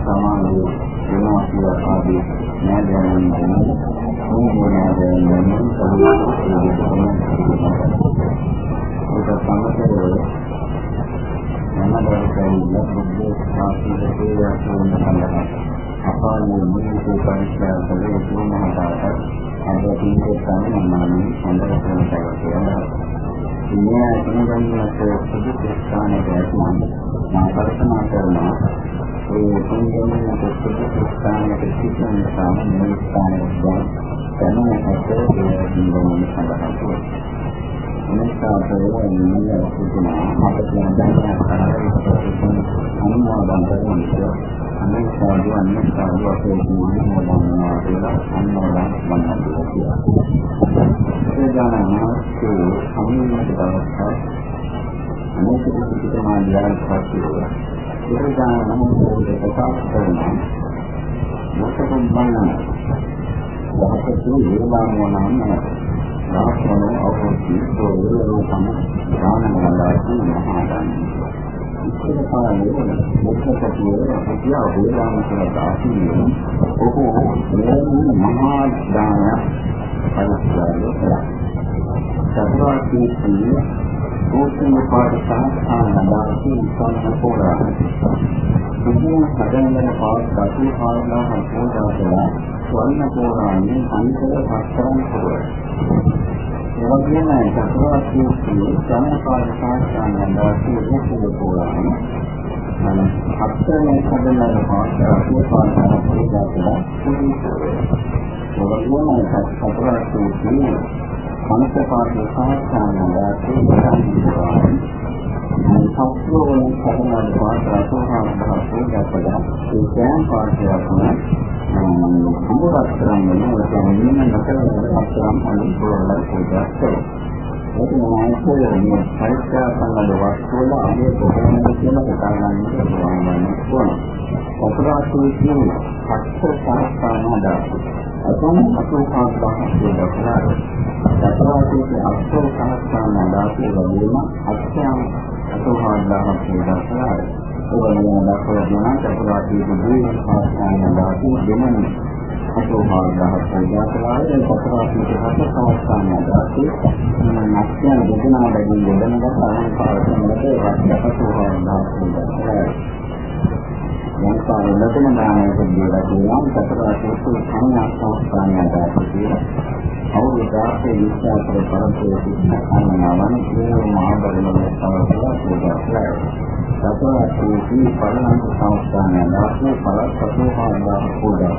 සමානව වෙනවා කියලා ආදී නෑදෑයන් ගැන මොන නෑදෑයන් ගැන ඒක සම්මතයේ මනෝදර්ශනය බුද්ධ ශාස්ත්‍රයේ යතුන් සඳහන් අපාලේ මුලික පරිශ්‍රය කළේ තුනකට අදටීක සම්මානයි සම්බන්ධ කරනවා. මේ අනුගමනයට සුදුසු ස්ථානයක ඇතුළත් මා කල්පනා කරනවා ඒ අනුගමනයට සුදුසු ස්ථානයක සිටින සාමාන්‍ය ස්ථානයක් දැනුම ඇත ඒ අනුගමනය සඳහා නිසා ප්‍රයෝජනීය සිදුනා අපට දැනගන්න කරගෙන අනුමෝදන් කරනවා අනේ සාදු අනේ සාදු අපේ ජීවිතය මොනවා කියලා අනුමෝදන් වන්දනා ඒ දානමාස්කේ සම්මිත දවසක් අනේ සිදුකිට මාදියාන් පස්සේ ඒ දානමාස්කේ ප්‍රකාශ කරනවා මොකක්ද බලන්න දහසතු වේලාම නම් රාහතන අවබෝධී සෝරෝ තම ඥානමලාසි මහාදාන. ඉස්සර කාලේ මුක්තකතිය අපිය වේදාම කරලා ආසීන ඔහු මේ මහා දාන පරිස්සාරය කරා සතරාකීතිය ඕකම පාඩක ආනන්දාසි සම්පූර්ණ පොරා. දුකින් හදන පාස් දසු ආරණා හම්පෝදා කළා ස්වර්ණ පෝරාන්නේ අන්තර පස්තරන් පොරා එවැගේම චතුරාර්ය සත්‍යයේ සමපාද සාස්ත්‍රයන් දාසී මුකුද පොරාම මම හතරේ හදන පාස්තරේ පාස්තරන් පොරා එවැගේම චතුරාර්ය සත්‍යයේ මනසපාද සාස්ත්‍රයන් දාසී මුකුද පොරාම සත්‍යෝන සතරන පාස්තරේ පොරාම පොරා ඒ දැන් පාස්තරයන් අමුරස්තරම් වෙන ඔතනින් නැතරම අස්තරම් අනිත් පොරවල් පූජා කරනවා. ඒක මොනවාද මේ පරිත්‍යාග සංගල වස්තුවල අනේ කොහොමද කියන කතාවන්න පුළුවන් වන්න. අපරාධයේ කියන හත්ත සංස්ථාන හදාගන්න. අතන අසෝකාස්වාහ පූජා කරනවා. අපරාධයේ අසෝ සංස්ථාන හදාගන්න වගේම අත්‍යම් අසෝහාදාහ පූජා කරනවා. ඕනෑම දක්වලා දෙනා චතුරාර්ය බුදුන් පාස්ථාන දාතු දෙමන අසෝහාදාහ පූජා කළා ඒ චතුරාර්ය හත සවස්ථාන දාතු නැත්නම් දෙදෙනා බැගින් දෙදෙනාට අලංකාරකමකට වස්තපසෝහාදාහ පූජා කළා යන්තාව ලකුණු දානයේ කියලා කියනවා චතුරාර්ය සූත්‍ර සංඥා දාතු කියලා අවුරුද්දාක විස්තර පරතරයේ සිටින අන්නවන ඒ මහබලම සමස්තව පූජා කළා සතරාසීති පරණන්ත සංස්ථානය දාසේ පරස්සතෝපාදාන පූජා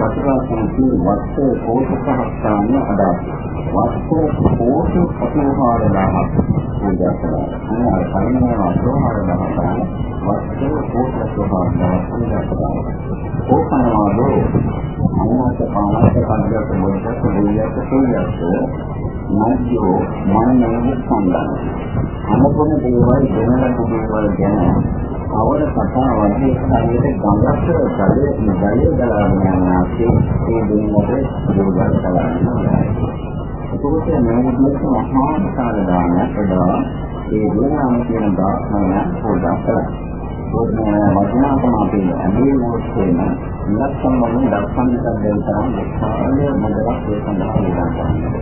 කරයි. සතරාසීති වස්තේ කෝෂසහස්ථානය අදාසි. වස්තේ කෝෂ පතෝපාදාන පූජා කරයි. අනේ පරිණාම වස්තෝපාදාන වස්තේ කෝෂ පතෝපාදාන පූජා කරයි. ඕපනවාදෝ අනුමත පානක පන්දක මොකද සුලියත් සුලියත් මධ්‍යෝ මනෝමය සම්බන්ධ. අනුපම දේවල් දෙනලක දේවල් ගැන අවර කතා වගේ හරියට ගඟක් ජලයේ ජලයේ ගලාගෙන යනාසේ ඒ දෙන්නට දුර්ගත කරනවා. ඒකත් මේ විදිහට මහා සාරදානයක් වඩා ඒ වෙනාම කියන දාස්මය පොඩ්ඩක් කරා. වචනාකම අපේ ඇඟේ මොහොතේම ඉලක්කම් වලින් දක්වන්නට දෙන තරම් විශාල මොදයක් ඒ සඳහා උදාහරණයක්.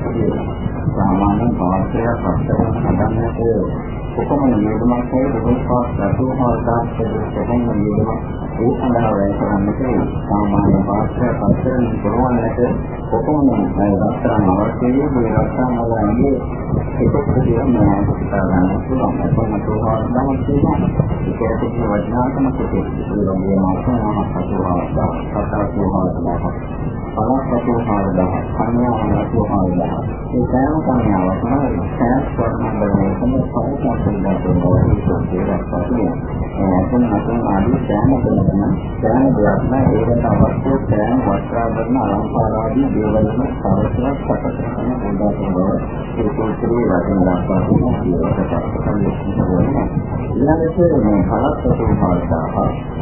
සාමාන්‍ය භාෂාවක් අත්දැක හදන්නට කොපමණ නියමයක් හෝ දුකපාස් රතුහාදාස් දෙකෙන් නියමයක් ඒ සඳහා වැය කරන්නට සාමාන්‍ය පාත්‍ර පස්තරන් පුරවන්නට කොපමණ රත්තරන් අවශ්‍යයි මේ රත්තරන් වලන්නේ එකක් කියන මානසිකතා ගන්න පුළුවන් අපම තුහාදාස් තියෙනවා ඒකත් වටිනාකම කොටේ ඒ වගේම මාසනා හතුහාදාස් සතරතුහාදාස් පලස්සතුහාදාස් කන්‍යාවතුහාදාස් ඒ සෑම කන්‍යාවක්ම සෑම ස්වර්ණබලයේ සම්පූර්ණ සම්බන්ධ වෙනවා එතන අතන ආදී සෑම දෙයක්ම සෑම දෙයක්ම ඒකට අවශ්‍ය සෑම වස්ත්‍රාභරණ අලංකාර ආදී දේවල්ම සාර්ථකව සකස් කරන පොඩ්ඩක් ඒ පොත්‍රේ වශයෙන් දක්වා තියෙනවා ඊළඟට මේ හලස්සතු භාෂාව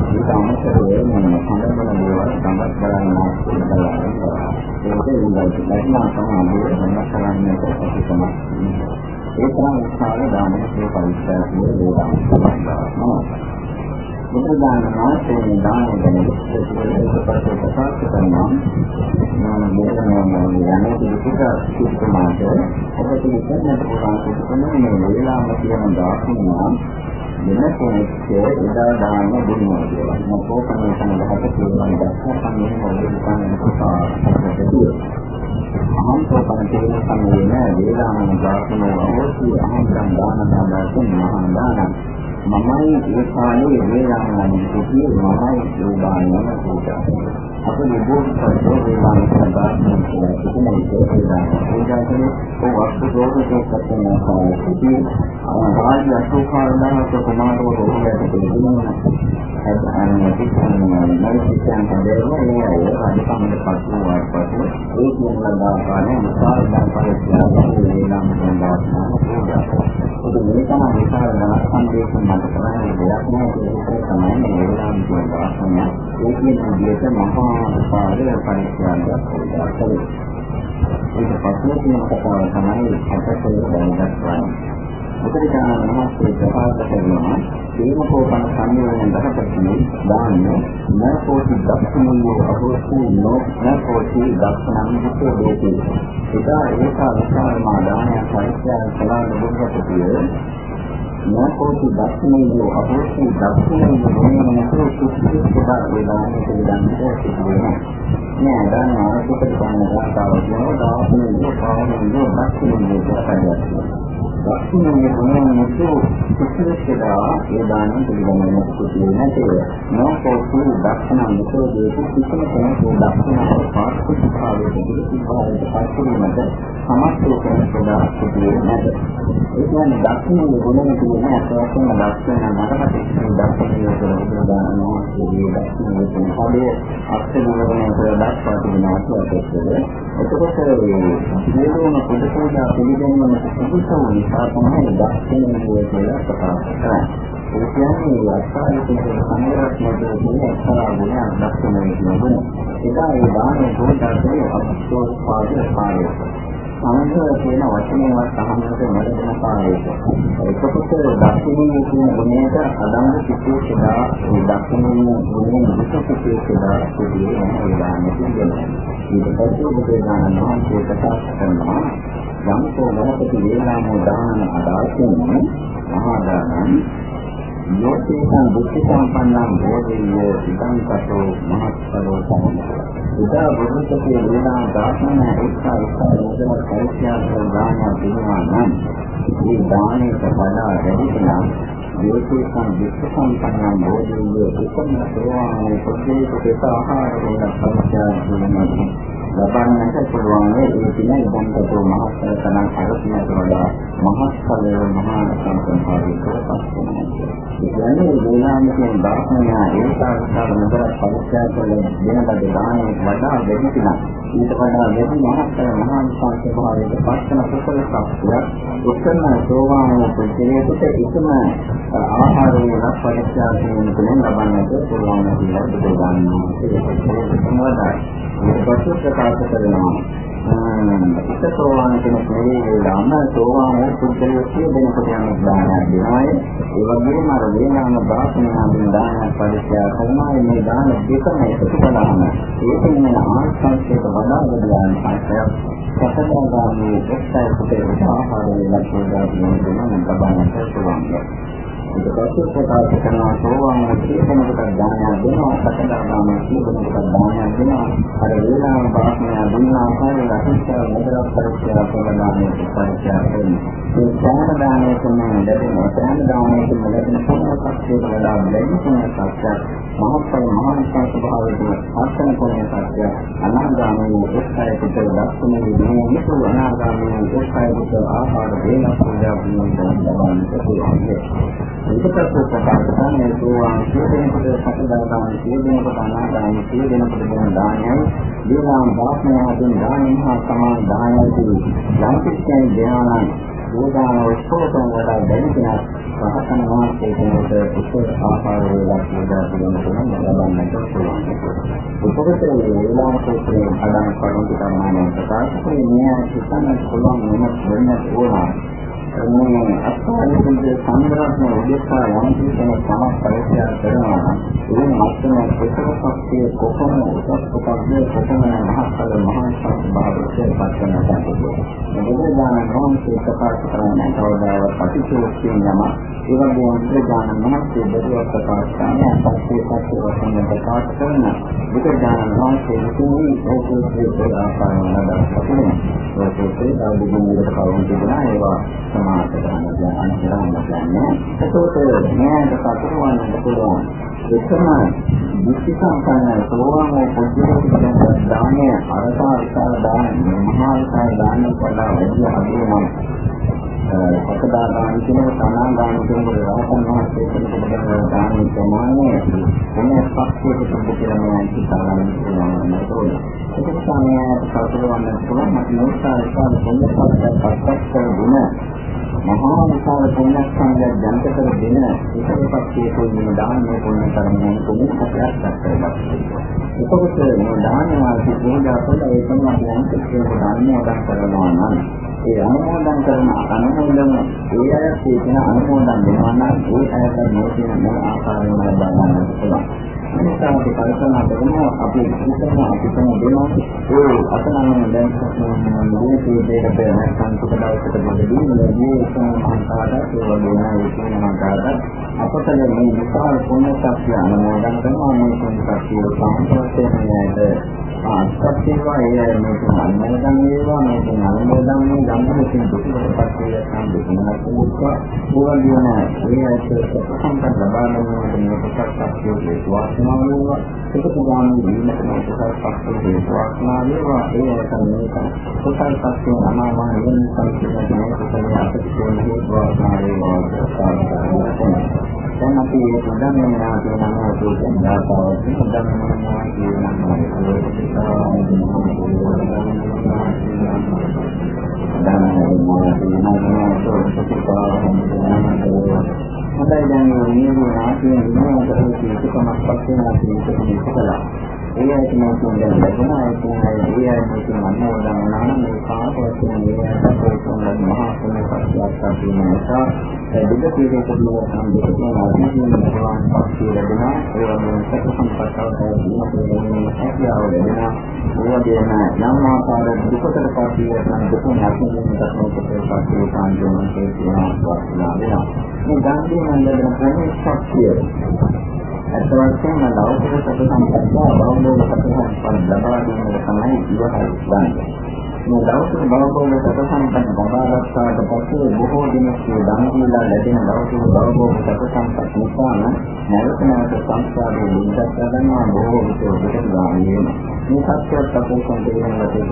ඊට අමතරව මේ සම්බන්ධ දේවල් සම්බන්ධ කරගන්න ඕනේ ඒක විදිහට ලැබෙනවා තමයි වෙනස් කරන්නේ කොහොමද ඒ තරම් උත්සාහ දානකේ පරිස්සමයේ වේදාන්තනවා බුදුදාන මාසේ දාන ගැන විස්තර ප්‍රකාශ කරනවා මම මෙතන යන්නේ පිටක සිස්ටමාට ඔබට මෙතනට ප්‍රකාශ කරන මේ වේලාම කියන දාර්ශනිකය වෙන කෙනෙක් එදා දාන දුන්නා කියලා. මොකෝකම සංගහත කියන දක්ෂකම් මේ මොකද කියන්නේ කොහොමද? අහංකෝ පන්තින සම්මේලන වේලාම දාර්ශනිකය අවශ්‍ය අහංකම් දාන දාන මහා දාන මමයි ඒ කාලේ වේලාමයන් කිව්වේ මමයි යෝගායන පූජා. අප නිබෝධ සත්‍යෝ වේලාම සදාස්න කියලා කිසිම විදිහකට පූජා කරේ ඒ වස්තු දෝෂකේ සත්‍යන සාහිත්‍ය රාජ්‍ය අශෝකාරණක කුමාරෝ රෝහලට දෙන්නා. අද අනුමති කරනවා මනසිකයන් පදේම මේ අය අධිකමද පස්සේ වාර්තාව ඒ කියන ලබාගන්න විශාල පරිශ්‍රමයක් වේලාම සදාස්න පූජා. ඒක මේ තමයි විශාල දහස් සංදේශම් මට කරන්නේ දෙයක් නෑ ඒක තමයි මේ වේලාම කියන වාසනය. ඒ කියන විදිහට මහා පාරේ පරිශ්‍රමයක් පූජා කරේ. ඒක පස්සේ කියන කතාව තමයි අපට දැනගත් වන්නේ. බුදුරජාණන් වහන්සේ ප්‍රකාශ කරනවා දේවකෝපන සංයෝජන දහපතිනේ දාන්න නරකෝටි දක්ෂණියෝ අහෝසු නොනරකෝටි දක්ෂණන් මුත්තේ දෝති එදා ඒක විශාලමා දානයක් පරිත්‍යාග කළා බුදුරජාණන් නරකෝටි දක්ෂණියෝ අහෝසු දක්ෂණියෝ නොනරකෝ සුසුසු සදා වේදාන පිළිගන්නට සිදුවෙනවා නෑ දන්නවා සුපිරි ගන්න ගාතාව කියනවා දාපුනේ පාවනේ දක්ෂණියෝ කියලා දක්ෂිණයේ ගුණයන්තු කුසලකදා ඒ දාන පිළිගන්න කුසලයේ නැතේ නෝකෝසු දක්ෂණ මුසෝදේ කිසිම කෙනෙකු දක්ෂණ පාස්කු භාවයේ පිළිසිභාවයට පත්වීමට සමස්ත කෙනෙකුට කුසලයේ නැත ඒ කියන්නේ දක්ෂිණයේ ගුණය කියන අසවසන දක්ෂණ මතකට දක්ෂිණයේ ගුණ දානවා ඒ දක්ෂිණයේ කියන පදයේ අත්දැකීමෙන් දක්වා තිබෙනවා කියලා එතකොට මේ සියලුම පුද පූජා පිළිගැනීම සුදුසු නිසා නිසා තමයි දක්ෂිනේ කියලා ප්‍රකාශ කරන්නේ. ඒ කියන්නේ අස්ථානික සංග්‍රහණය කියන එක්තරා ගුණයක් දක්ෂිනේ කියන එදා ඒ දානේ පොඩ්ඩක් අපස්සෝස් පාඩේ පාඩේ. සමහර කියන වචනයවත් අහන්නට නොලැබෙන කාලයක. ඒකකොට දක්ෂිනේ කියන ගුණයට අදංග කිසිසේදා ඒ දක්ෂිනේ ගුණයෙන් විශේෂකේදා සිදුවේ නැහැ ඒ දානේ කියනවා. ඊට පස්සේ බුදුන් වහන්සේ ප්‍රකාශ කරනවා යම්කෝ මොහොතේ වේලාමෝ දාන අදාසින් මහා දානං යෝතිසං බුද්ධ සම්පන්නං බෝධියෝ ඉදං කතෝ මහත්ඵලෝ සම්මත. ඉදා බුද්ධකේ වේලා දාසන එක්සා එක්සා යෝජන පරිත්‍යාග දාන දිනවා නම් මේ දානයට වඩා වැඩි නම් යෝතිසං බුද්ධ සම්පන්නං බෝධියෝ උපන්න සෝවාන් පොතේ ආහාර වල පරිත්‍යාග දිනවා. ලබන්නට පුළුවන් ඒ දින ඉදන්කතෝ මහත්ඵල තනං අරසිනට වඩා මහත්ඵල මහා සංසම්පාදේ කරපත් වෙනවා. කියන්නේ වේලාමිකෙන් බාහනා ඒකාකාර නතර පරිත්‍යාග වල දෙන ලද දානයේ වඩා වැඩි තුනක් ඊට වඩා වැඩි මහත්ඵල මහා සංසම්පාදයේ පස්සන කුසල ශක්තිය උත්තම සෝවාන් පුද්ගලයාට එකම ආහාරයේ රස පරිත්‍යාග වෙන තුනෙන් ලබන්නට පුළුවන් කියලා බුදුදහමේ ඒක තමයි. ඒක පසු ප්‍රකාශ කරනවා එක සෝවාන් කෙනෙක් නෙවෙයි වේලාම සෝවාන් වූ පුද්ගලයෙක් කියනකොට යන දානයක් දෙනවායි ඒ වගේම අර වේලාම බාසනාවෙන් දානයක් පරිත්‍යාග කරනවා මේ දාන දෙකම එකතු කළාම ඒකෙන් වෙන ආංශිකයට වඩා ගොඩාන සංකේතයක් සතරදාමේ එක්සයි පුතේ ආහාර වේලා කියලා කියන දේ නම් ලබන්නට පුළුවන්. ඊට පස්සේ ප්‍රකාශ කරනවා සෝවාන් කියනකොට දානයක් දෙනවා සතරදාම කියනකොට දානයක් දෙනවා අර වේලාම භාෂණය දුන්න ආකාරය රහිතව මොදරක් පරිච්ඡේද කරනවානේ පරිච්ඡේද කරනවා මේ සෑම දානයකම ලැබෙන සෑම දානයකම ලැබෙන සම්පූර්ණ වඩා ලැබෙන සත්‍යයක් මහත්ඵල මහානිසංස ස්වභාවයෙන් ආසන කරන සත්‍ය. අනාගාමී උත්සාහයකට දක්වන විදිහේ විසු අනාගාමී උත්සාහයකට ආහාර දෙන පූජා පිළිබඳව ලබන්නට පුළුවන් ඒකත් ප්‍රකාශ කරන්නේ සෝවාන් සියදෙනෙකුට සකදාගාම සියදෙනෙකුට අනාගාම සියදෙනෙකුට දෙන දානයයි. දීලාම් වාසනාවෙන් දානෙන් හා සමාන දානයයි. යම් කිසි ධ්‍යානයි වේදාන ඔක්කොම වඩා දැඩි කෙනා රහතන් වහන්සේ කෙනෙකුට උසස් ආකාර වේදක් වේදා පිළිගන්න ලබන්නට පුළුවන්. උපකත වේලාව සූත්‍රයේ අදාළ කරුණු තමයි ප්‍රකාශ කරන්නේ මේ සිතන්න පුළුවන් වෙනස් වෙන්න ඕන. මේ අස්වාදිකේ සංග්‍රහන උදෙසා යම් කෙනෙක් තමක් පරිත්‍යාග කරනවා නම් ඒ මත්තම ප්‍රසවපක්ෂයේ කොහොම උසස් කොටස්ද කොහොම මහත්කල මහත්කල භාවයේ පස්සන තමයි. මේ දාන ගෝන්සේ ප්‍රකාශ කරන්නේ කවදාවත් ප්‍රතිචෝක්තිය නම ඒ වගේම විද්‍යාන මහත්කේ බෙදුවක් ප්‍රකාශ කරන පස්සේ පස්සේ වශයෙන් ප්‍රකාශ කරන විද්‍යාන මහත්කේ විසින් ඒකේ ආකාරයෙන් නඩත්තුන. ඒකේ ආදිගුණයකට කවුරුන් තිබුණා ඒවා සමාත කරන්න දැන් අනුතරන්න කියන්නේ. ඒකෝට මෙයාට කටුවන්නට පුළුවන්. එකම මුක්ති සම්පන්න සෝවාන් වූ පුද්ගලයෙකුට දානය අරසා විකාර දාන මහා විකාර දාන වඩා වැඩි අදිනවා. සකදාගාමී කියන සමාදාන කියන රහතන් වහන්සේ කෙනෙකුට දෙන දාන ප්‍රමාණය මොන පක්ෂයකට කියලා මම හිතාගෙන ඉන්නවා. ඒක තමයි කල්පවන්න පුළුවන් මත නෝසා විකාර පොන්නපත් පස්සක් කරගෙන මහා විශාල පුණ්‍යස්කන්ධය ජනිත කර දෙන එකපක්ෂයේ කොයිම දානමය පුණ්‍ය කර්මයන් තුලින් අපිට කරගන්නවා. එතකොට මේ දාන වාසි පූජා කළ ඒ තමයි යම් කිසිම දානයක් අදා කරනවා නම් ඒ අනුමෝදන් කරන අනුමෝදන් ඒ අය කියන අනුමෝදන් වෙනවා නම් ඒ අයට මේ කියන මොන ආකාරයෙන්ද බලන්න පුළුවන්. නිසා අපි කල්පනා කරනවා අපි හිතන අපි තම දෙනවා. ඒ අතනම දැන් මේ කීපයකට නැත්නම් සුබ දවසකට මොකදී මේ සම්මානතාවට ඒ වගේම ඒ කියන මතාවට අපට මේ විශාල පුණ්‍ය ශක්තිය අනුමෝදන් කරනවා. මේ පුණ්‍ය ශක්තිය සම්පූර්ණයෙන්ම ආස්පස්සේවා ඒ මේක අනුමෝදන් වේවා මේක අනුමෝදන් මේ ධම්මකින් දුකටපත් වේවා සම්බුද්ධ කුමුක්වා ඕවලියන ඒ ඇත්තට සම්පන්න ලබා ගැනීමට මේ ශක්තිය වාසනාව වේවා ඒක ගාමී වීමට මේ ශක්තිය වාසනාව වේවා ඒ ඇත්ත මේක කුසල් ශක්තිය අනාමා නිවන සංකේතන කුසල අපිට කියන්නේ වාසනාව වේවා දැන් අපි ධම්ම නාමය නම් කියන දාතාව ධම්ම නාමය කියන හොඳයි දැන් මේ නියම නාමයෙන් නියම කරන කීකමක් පස්සේ අපි මේක කළා. ඒ ඇයි මම කියන්නේ ලැබුණා ඒ කියන්නේ ඒ ඇයි කියන මනෝදම් නම් මේ කාටවත් මේ ඇයි කියන මහා පුණ්‍ය සත්‍යයක් තියෙන නිසා දෙක පිළිවෙතදී නම් දෙක තුනක් කියන භගවාන් පස්සේ ලැබුණා ඒ වගේම සත්‍ය සම්පත්තව තියෙන හැකියාව ලැබුණා ඒ වගේම යම් ආකාර දුකට පස්සේ නම් දුක නැතිවෙන දක්නකොට පස්සේ කාන්දෝන කියන වස්තුව වෙනවා මේ ගාන්ධී මණ්ඩලයේ ප්‍රමුඛ ශක්තිය ඇත්ත වශයෙන්ම ලෞකික සත්‍ය සම්පත්තිය බෞද්ධ සත්‍ය සම්පන්න ලබා ගැනීම තමයි ඉවහල් ගන්නේ. මේ ලෞකික බෞද්ධ සත්‍ය සම්පන්න ලබා ගන්නට පස්සේ බොහෝ දිනක් දන් දීලා ලැබෙන ලෞකික බෞද්ධ සත්‍ය සම්පන්න නිසාම නැවත නැවත සංස්කාරයේ නිදක් ගන්නවා බොහෝ විට දෙකට ගාමී වෙනවා. මේ සත්‍යවත් අපේ සම්පූර්ණ වශයෙන්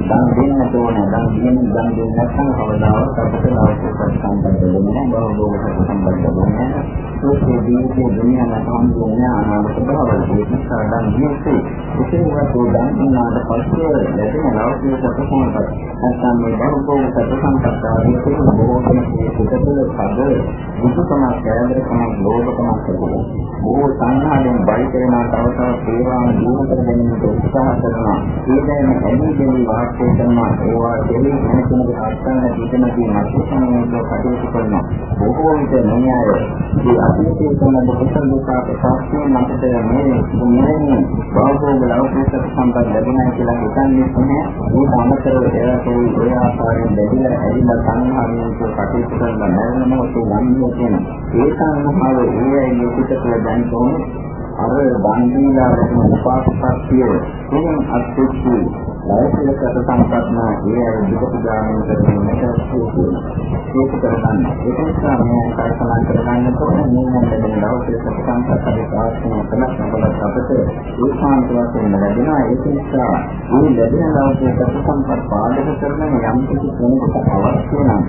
දන් දෙන්න ඕන දන් දෙන්න දන් දෙන්න නැත්නම් කවදාවත් අපිට ලෞකික සත්‍ය සම්පන්න දෙන්නේ නැහැ. බෞද්ධ සත්‍ය සම්පන්න දෙන්නේ නැහැ. ඒකේ දීපේ දුනියා සම්පූර්ණ අනාගත භවයේ සාදන් නියසේ විශේෂවත් දන් දුන්නාට පස්සේ ලැබෙන ලෞකික සත්‍යසම්පත නැත්නම් මේ බහුකෝම සත්‍යසම්පත ආදී කියන බොහෝ කෙනෙක් පිටතල පද දුකම කෑදරකම ලෝභකම කරනවා බොහෝ සංහාවෙන් බයි කරනා තවතව සේවාව දිනු කර ගැනීමට උත්සාහ කරනවා ඒ දැන ඇලී දෙවි වාක්‍ය කරනවා ඒවා දෙවි කෙනෙකුට අත්සන්න දීතනදී මත්සන්නෝ කටයුතු කරනවා බොහෝ විට මේ අය මේ අතීතයේ කරන කුසල දුකා ප්‍රසාරයෙන් මතට මේ මේ බෞද්ධ ලෞකික සම්පත් ලැබුණා කියලා හිතන්නේ නැහැ මේ අමතරව ඒකේ ඒ ආකාරයෙන් බැඳිලා ඇවිල්ලා සංහාවෙන් කටයුතු කරලා නැරෙන මොහොතේ යන්නේ කියන ඒ සංහාව ඒ අයගේ පිටතට දැන් කොහොමද අර බන්දීලා ලැබෙන උපාසකත්වය එනම් අත්‍යච්චි ලෞකික සම්පත්න ඒ අර දුක ගාමී කරන මෙතනසු ඒක කරගන්න. ඒක නිසා මේ කල්පනා කරගන්න ඕනේ මේ මොකද ලෞකික සම්පත් අපි ප්‍රාර්ථනා කළා අපලත් අපට ඒකාන්ත වශයෙන් ලැබෙනවා. ඒක නිසා මේ ලැබෙන ලෞකික සම්පත් පාදක කරන යම් කිසි කෙනෙකුට අවශ්‍ය නම්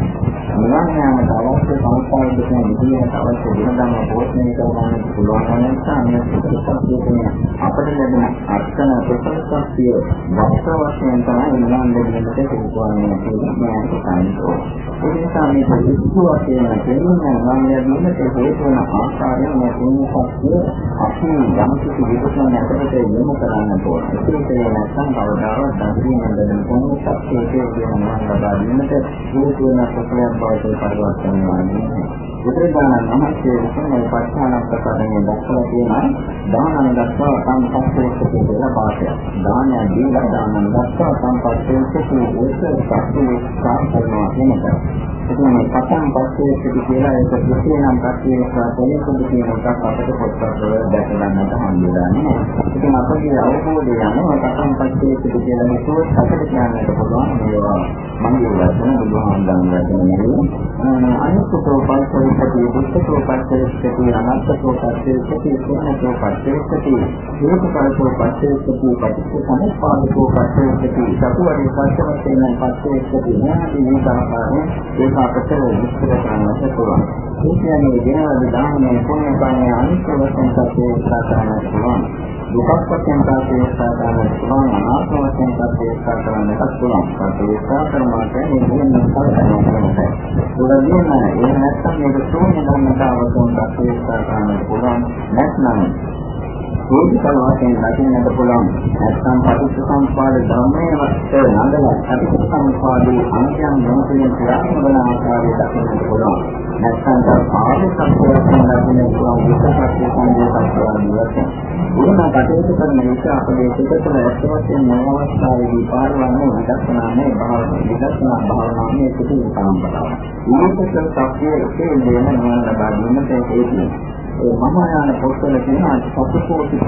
නිවන් යාමට අවශ්‍ය සංස්කාර දෙකෙන් විදියට අවශ්‍ය ಗುಣධර්ම පෝෂණය කරගන්න පුළුවන් නිසා මේ සුඛසත්‍යයේ අපිට ලැබෙන අර්ථන ප්‍රසන්නත්වය වස්තු වශයෙන් තමයි නිවන් දෙන්නට හේතුවන්නේ කියලා මම හිතන්නේ. ඒ නිසා මේ විස්තු වශයෙන් කියන්නේ නම් යදිනට හේතු වන ආකාරයෙන් මේ පුණ්‍ය සත්‍ය අපි යම් කිසි විපස්සනා නැතට යොමු කරන්න ඕනේ. ඒක නැත්නම් කවදාවත් දකින්න බැරි පුණ්‍ය සත්‍යයේ කියන නම් ලබා ගැනීමට හේතු වෙන කුසලයක් බවට පරිවර්තන වෙනවා. බුදුරජාණන් වහන්සේ විසින් මේ පස්ථාන ප්‍රකාරයෙන් දක්වලා තියෙනවා දානන දක්වා සම්පස්සේක කියලා පාඩයක්. දානය දීලා දානන දක්වා සම්පස්සේක කියන එක සත්‍ය සාකරනවා කියන එක. ඉතින් මේ පතන් පස්සේ සිදු කියලා ඒක කිසියම් පැත්තේ සාතලෙ කුඩු කියන එකක් අපිට පොත්පත් වල දැක ගන්නට හම්බුලා නෑ. ඉතින් අපගේ අවබෝධය යනවා පතන් පස්සේ සිදු කියලා හිතුවොත් අපිට කියන්නට පුළුවන් මේවා මගේ වචන බුදුහාමුදුරන් වචන නෙවෙයි. අනිත්‍යෝ පස්සෙකදී දුක්ඛෝ පස්සෙකදී අනාත්මෝ පස්සෙකදී සෝනෝ පස්සෙකදී හේතුඵලෝ පස්සෙකදී පටිච්චසමුප්පාදෝ පස්සෙකදී චතුවරි පස්සෙකදී පස්සෙකදී නාදී මේකාකාරයෙන් ඒක අපට විස්තර කරන්නට පුළුවන්. ඒ කියන්නේ දිනවල දානමය පුණ්‍ය කර්මය අනිත්‍ය වශයෙන් සත්‍යය කරන්නට පුළුවන්. දුකක් වශයෙන් සත්‍යය කරන්නට පුළුවන්. අනාත්ම වශයෙන් සත්‍යය කරන්නට පුළුවන්. සත්‍යය කරනකොට මේ මොන කරන්නේ නැහැ. උදවියන ඒ නැත්තම් මේක ශූන්‍ය ධර්මතාවයෙන් සත්‍යය කරන්නට පුළුවන්. නැත්නම් හේතුඵල වශයෙන් දකින්නට පුළුවන් නැත්නම් පටිච්චසමුප්පාද ධර්මයේ වස්තේ නඳලා පටිච්චසමුප්පාදේ අන්‍යයන් මොනකලින් ක්‍රියාත්මක වන ආකාරය දකින්නට පුළුවන් නැත්නම් ආර්ය සත්‍යයෙන් දකින්නට පුළුවන් විකල්පයක් සංකේතයක් වශයෙන් එහෙම කටයුතු කරන විට අපේ සිත තුළ ඇත්ත වශයෙන් මේ අවස්ථාවේදී පාරවන්නේ විදර්ශනාමය භාවනාව විදර්ශනා භාවනාවේ සිටි සම්පදාය. මේක සත්‍යයේ ඒ දෙන නිවන ලබා ගැනීමට හේතුයි. ඒ මම යන පොත්වල තියෙන සතුටෝතික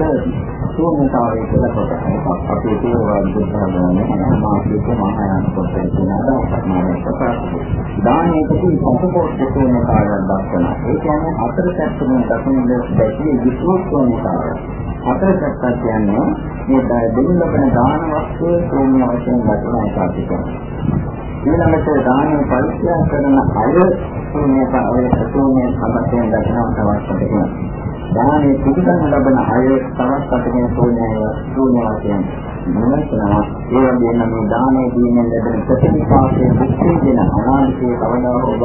ශූන්‍යතාවය කියලා කොටසක්. අපි තේරවාද බුද්ධාගමනේ මාසික මහායාන පොතේ තියෙන අදහසක් මම ප්‍රකාශ කළා. දානයේදී සතුටෝතික ශූන්‍යතාවයක් දක්වනවා. ඒ කියන්නේ අතර පැත්තෙන් දක්වන දෙකේ විශ්වෝත්සවතාවය. අතර පැත්ත කියන්නේ මේ දෙන්න ලබන දාන වස්තුවේ ශූන්‍ය වශයෙන් දක්වන එකක්. ඊළඟට දානය පරිත්‍යාග කරන අය ශූන්‍ය පාවය ශූන්‍ය සම්පතෙන් දකිනවා තවත් දෙකක්. දානය පිළිගන්න ලබන අය තවත් අතකින් ශූන්‍යය ශූන්‍ය වශයෙන් මොනවාද ඒ වගේම මේ දානය දීමෙන් ලැබෙන ප්‍රතිපාසයේ දුක්ඛින අනාදිකේ කවදා ඔබ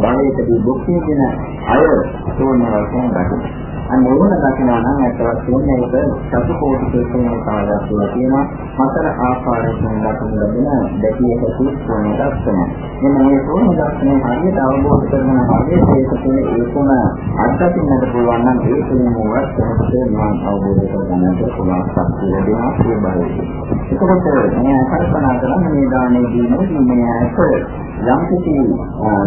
බලයකදී දුක්ඛින අය ශූන්‍ය වශයෙන් දකිනවා. අන්න ඕන දකිනවා නම් ඇත්ත වශයෙන්ම ඒක චතුකෝටි කේතන කාර්යයක් කියලා කියනවා. හතර ආකාරයෙන් දකින ලැබෙන දැකිය හැකි සෝන දර්ශනය. මෙන්න මේ සෝන දර්ශනය හරියට අවබෝධ කරගන්න හරියට ඒක තුළ ඒකම අත්දකින්නට පුළුවන් නම් ඒ තුළින් මොකක්ද මම අවබෝධ කරගන්නට පුළුවන් ශක්තිය ලැබෙනවා ඒ බලය. එතකොට මේ කල්පනා කරන මේ දානේ දීමේ මේ ඇස යම් කිසි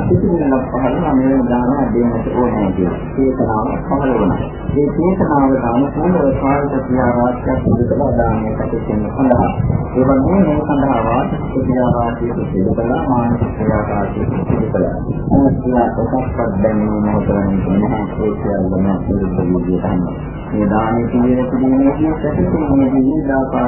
සිතිවිල්ලක් පහළ නම් මේ දාන දෙන්නට ඕනේ කියලා. චේතනාව පහළ වෙනවා. මේ චේතනාව අනුකූලව කායික ක්‍රියාවාක්‍යයක් සිදු කළ දානය කටයුතු සඳහා ඒ වගේම මේ සඳහා වාචික ක්‍රියාවාක්‍යයක් සිදු කළ මානසික ක්‍රියාවාක්‍යයක් සිදු කළ අනිත්‍ය කොටස්පත් දැනීම මොහොතෙන් නැහැ ඒ සියල්ලම සිදු විදිහට මේ දානයේ කියන කිරීමේදී ප්‍රතිපදිනේ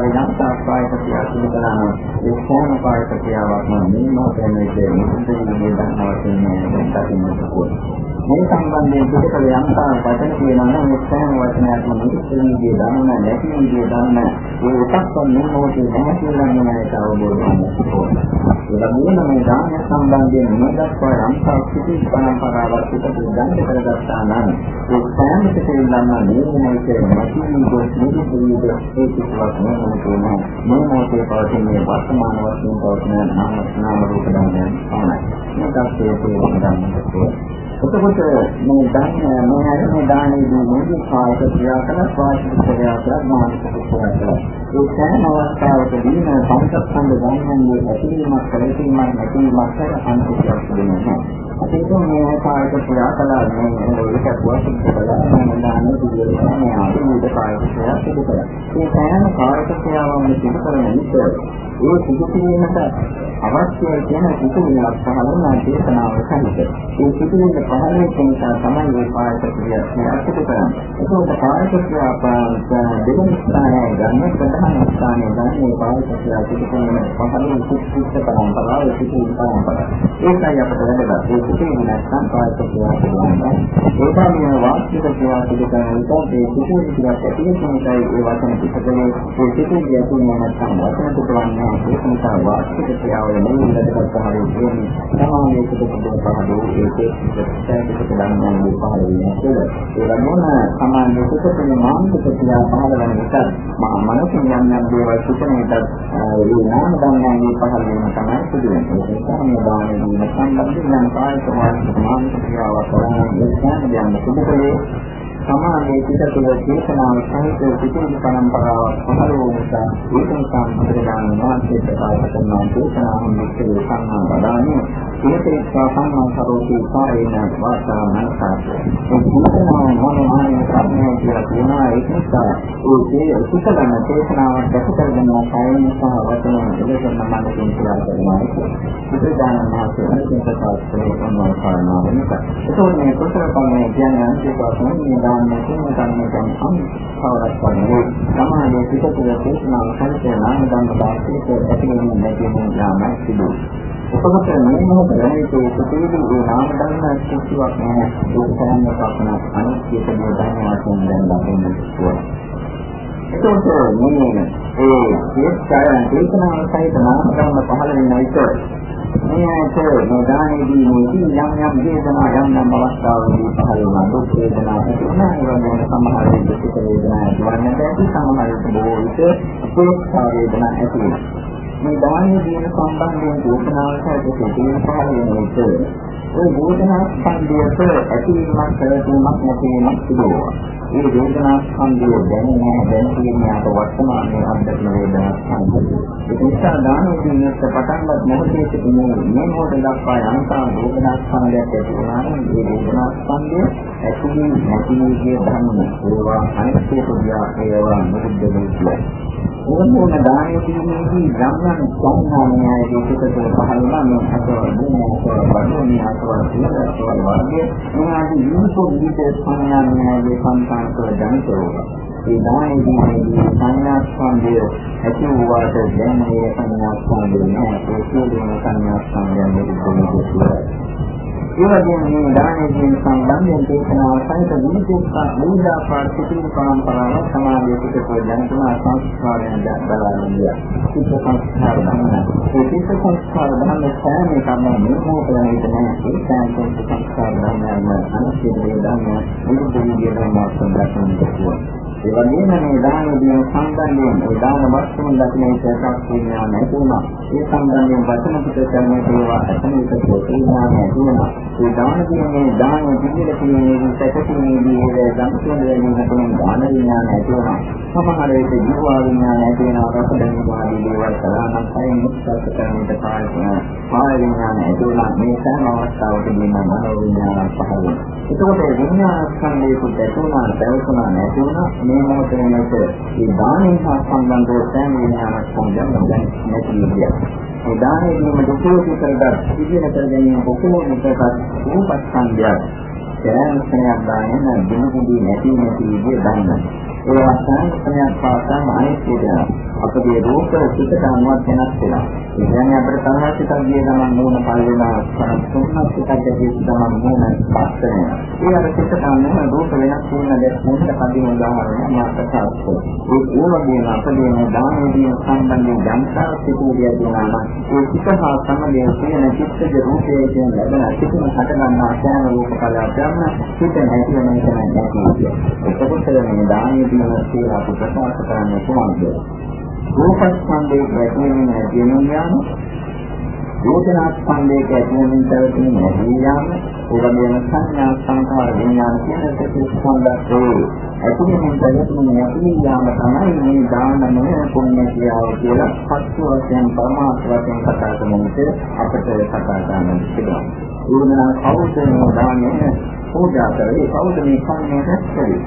විවිධාකාර යන්ත්‍රාකාරයක ක්‍රියා සිදු කරනවා. ඒ සෑම කායික ක්‍රියාවක්ම මේ මොහොතේ මේ මුදිතේ මේ දක්වන වශයෙන් දකින්නට පුළුවන් මේ සම්බන්ධයෙන් පිටකල යම්තා වචන කියනවා නම් මේ සෑම වචනයක්ම මුදිතේගේ ධර්ම නැතිගේ ධර්ම ඒ උපස්තන් මොහොතේ නැහැ කියලා මනයට අවබෝධ වෙනවා. ඒ වගේම මේ ධර්ම සම්බන්ධයෙන් මේ දක්වා යම්තා සිටි පරම්පරාවක් පිටට ගන්න කරගත්තා නම් ඒ සෑම පිටින්නම් මේ මොහොතේ නැතිගේ මුදිතේගේ ඒ කිසිවක් නැහැ මේ මොහොතේ පවතින මේ වර්තමාන වශයෙන් පවතින නාම නාම රූප ධර්මයන් පමණයි. මේකත් ඒ තේරුම් ගන්නට එතකොට මේ දාන මේ අර මේ දානයේදී මොකද කායික ක්‍රියා කරන වාචික ක්‍රියා කරන මානසික ක්‍රියා කරන ඒ සෑම අවස්ථාවකදී මේ පංචස්කන්ධ ධර්මයන්ගේ ඇතිවීමක් කලකීමක් නැතිවීමක් කර අන්තිමයක් වෙනවා ඒක මේ කායික ක්‍රියා කළා මේ ඒක වශයෙන් කළා මම සිදු කළා. මේ සෑම කායික ක්‍රියාවම සිදු කරන විට ඒ සිදු කිරීමට අවශ්‍ය කියන සිතුවිල්ලක් පහළ වන දේශනාව සහිත. ඒ සිතුවිල්ල පහළ වෙන නිසා තමයි මේ කායික ක්‍රියා සිදු කරන්නේ. ඒකෝට කායික ක්‍රියා දෙවෙනි ස්ථානය ගන්න ප්‍රධාන ස්ථානය ගන්න මේ කායික ක්‍රියා සිදු කරන පහළ වෙන සිත් පරම්පරාව සිතුවිලි පරම්පරාව. ඒකයි අපට වැදගත්. ඒ සිතුවිලි නැත්නම් කායික ක්‍රියා කරනවා. ඒකම මේ වාස්තික ක්‍රියා සිදු කරන විට ඒ සිතුවිලි ක්‍රියා ඇති වෙන නිසායි ඒ වචන පිටකලේ ඒ සිතුවිලි ඇතුළේ නැත්නම් වචන පිටවන්නේ ඒක නිසා වාස්තික ක්‍රියාවල නෙවෙයි පහළ වෙන්නේ. සමානයේ පිටකලේ පහළ වෙන්නේ ඒකේ ප්‍රත්‍යක්ෂ දන්නන්නේ පහළ වෙන්නේ කියලා. ඒ වගේම සමානයේ පිටකලේ මානසික ක්‍රියා පහළ වෙන නිසා මා මනසින් යම් යම් දේවල් සිතන විට ඒ නාම ධර්මයන්ගේ පහළ වීම තමයි සිදු වෙන්නේ. ඒ නිසා මේ දානෙ දීම සම්බන්ධයෙන් කායික මානසික ක්‍රියාවක් කරන යන සුදුකලේ සමාධියේ පිට තුළ චේතනාව සහිත පිටින් පරම්පරාවක් පහළ වූ නිසා ඒක නිසා බුදුරජාණන් වහන්සේ ප්‍රකාශ කරන චේතනාවන් විශ්ේ සංඥා බදානේ ඒකේ සම්මා සරෝති කායේන වාසා මනසාත ඒ චේතනාව මොනවායි ප්‍රඥාව කියලා කියනවා. ඒක නිසා ඒ සුසලන චේතනාවක් දැක කරගෙන කායන සහ වචන දෙකම මනසින් කියලා කරනවා බුදුරජාණන් වහන්සේ අනිත් ප්‍රකාශ කරන කාරණා වෙනක ඒකෝනේ මේ කුසල කර්මය කියන්නේ අන්තිම වශයෙන් දාන්නේ කියන කර්මයන් අන්තවරක් වන්නේ සමාධිය පිටතට දේශනාව සංකේත නාම ධර්ම දාස්තික ඇතිවෙන්නේ නැති වෙන යාමයි සිදු. එතකොට මේ මොහොත දැනෙන්නේ සුපීඩි ඒ නාම ධර්ම කිසිවක් නැහැ. ඒක තමයි කපන අනිත්‍ය කියන ධර්ම වශයෙන් දැන් ලබන්නේ කියලා. එතකොට මේ ඒ සියස්කාරයන් දේශනාව සහිත නාම ධර්ම පහළ වෙන විට මේ ඇට නොදානේදී මොකද යම් යම් වේදනා යම් යම් අවස්ථාවලදී පහළ වන දුක් වේදනා ඇතිවෙනවා ඒ වගේම සමහර විට දුක් වේදනා ඇතිවන්නට ඇති සමහර විට බොහෝ විට අපේක්ෂා වේදනා ඇති වෙනවා මේ දානයේ දින සම්බන්ධයෙන් දේශනාවකට සිටින පහළ වෙන විට ඒ වේදනා ස්කන්ධයට ඇතිවීමක් කරවීමක් නැතිවීමක් සිදු වෙනවා. මේ වේදනා ස්කන්ධය දැනෙන දැනීමේ අප වර්තමානයේ අත්දැකීම වේදනා ස්කන්ධය. ඒ නිසා දානයේ පටන්වත් මොහොතේ සිටින මේ මොහොත දක්වා යන්තා වේදනා ස්කන්ධයක් ඇති වුණා නම් මේ වේදනා ස්කන්ධය ඇතිවීම නැතිවීමේ ධර්ම ඒවා අනිත්‍ය පුදියා ඒවා මුරුද්ද වෙන්නේ. ඕනෝන දානයේ දීමේදී ගම්යන් සංඥාමයයි දෙකකට පහළ වන මේ අතවල දුන්නසවල වඩුනේ අතවල තියෙනසවල වර්ගයේ මොනවාදී යුනිකෝ විදිහට සංඥාමයයි සංකාන කර ජනිතෝ ඒ දානයේ දීමේදී සංඥා ස්කන්ධය ඇති වූවාට දැන් මේ සංඥා ස්කන්ධය නෑ ඒ සියලුම සංඥා ස්කන්ධයන් නිරුද්ධ ඒ වගේම මේ දානයේ කියන සම්බන්ධයෙන් දේශනාව සහිත විවිධ විවිධාකාර සිතිවිලි පරම්පරාවක් සමාජයේ පිටකෝ ජනතුමා සංස්කාරයන් බලාගෙන සිත සංස්කාර ධර්ම. ඒ සිත සංස්කාර ධර්ම සෑම එකම නිර්මෝපණය වෙන ඒ සෑම සංස්කාර ධර්මයන්ම අනිත්‍ය වේදනා මුළු දෙවියන් ධර්ම සම්බන්ධයෙන් දක්වනවා. ඒ වගේම මේ දාන දීම සම්බන්ධයෙන් ඒ දාන වස්තුන් දකින්නේ සත්‍යක් කියනවා නැති වුණා. ඒ සම්බන්ධයෙන් වචන පිට කරන්නේ ඒවා අතනික තේරුණා නැති වුණා. ඒ දාන දීමේ දාන පිළිල කියන්නේ සැකසීමේදී ඒ සම්පූර්ණ වෙනින් හතෙන් දාන විඥාන නැති වුණා. සමහර විට ජීවා විඥාන නැති වෙනවා රස දැනීම ආදී දේවල් කරානම් කයින් මුක්ත කරන්නට කාර්යය. කාය විඥාන නැති වුණා. මේ සෑම අවස්ථාවකදීම මනෝ විඥාන පහළ වෙනවා. එතකොට විඥාන ස්කන්ධයේ කුත් ඇති වුණා, පැවතුණා නැති වුණා. මේ මොහොතේ නැත මේ දානෙන් හා සම්බන්ධව සෑම විඥානක් සම්බන්ධව දැන් නැති විදිය. මේ දානෙ දීම දුකෝටි කරගත් ඉගෙන කර ගැනීම බොහෝ විටක රූපස්කන්ධයක්. සෑම ස්නේහයක් දානෙන් දිනුකුදී නැති නැති විදිය දන්නවා. ඒ අවස්ථාවේ පාසාම අනිත්‍ය වෙනවා. අපගේ රූප සිතට අනුවත් වෙනස් වෙනවා. ඒ කියන්නේ අපිට තරහ සිතක් ගිය ගමන් නෝන පල් වෙනවා. සම්පූර්ණ සිතක් ගිය ගමන් නෝන පස් වෙනවා. ඒ අර සිතට අනුව රූප වෙනස් වෙන දෙයක් මොකද කදින උදාහරණයක් මාකට සාස්ත්‍රය. ඒ වගේම අපගේ දානදී සම්බන්ධයෙන් ජනතා සිතුවිය දෙනවා. ඒ සිත හා සමගිය තියෙන චිත්තජ රූපයේ කියන ලැබෙන සිතන හට ගන්නා ආශාන රූප කලාපයන් සිත නැති වෙන එක නැති. එතකොට මේ දානයේ තියෙන කියලා අපි ප්‍රකාශ කරන්නේ කොහොමද? රූපස්කන්ධයේ වැටෙන නැතිවෙන යාම වේදනා ස්කන්ධයක ඇතිවෙමින් පැවතෙන නැති යාම ඒවගේම සංඥා සංකාර විඥාන කියන දෙකේ ස්කන්ධයේ ඇතිවෙමින් පැවතෙන නැති යාම තමයි මේ දානමය පුණ්‍ය ක්‍රියාව කියලා පස්ව වශයෙන් පරමාර්ථ වශයෙන් කතා කරන විට අපිට කතා කරන්න පුළුවන්. ඒ වෙනවා කවුද මේ දානය පූජා කරේ කවුද මේ කන්නේ රැස්කරේ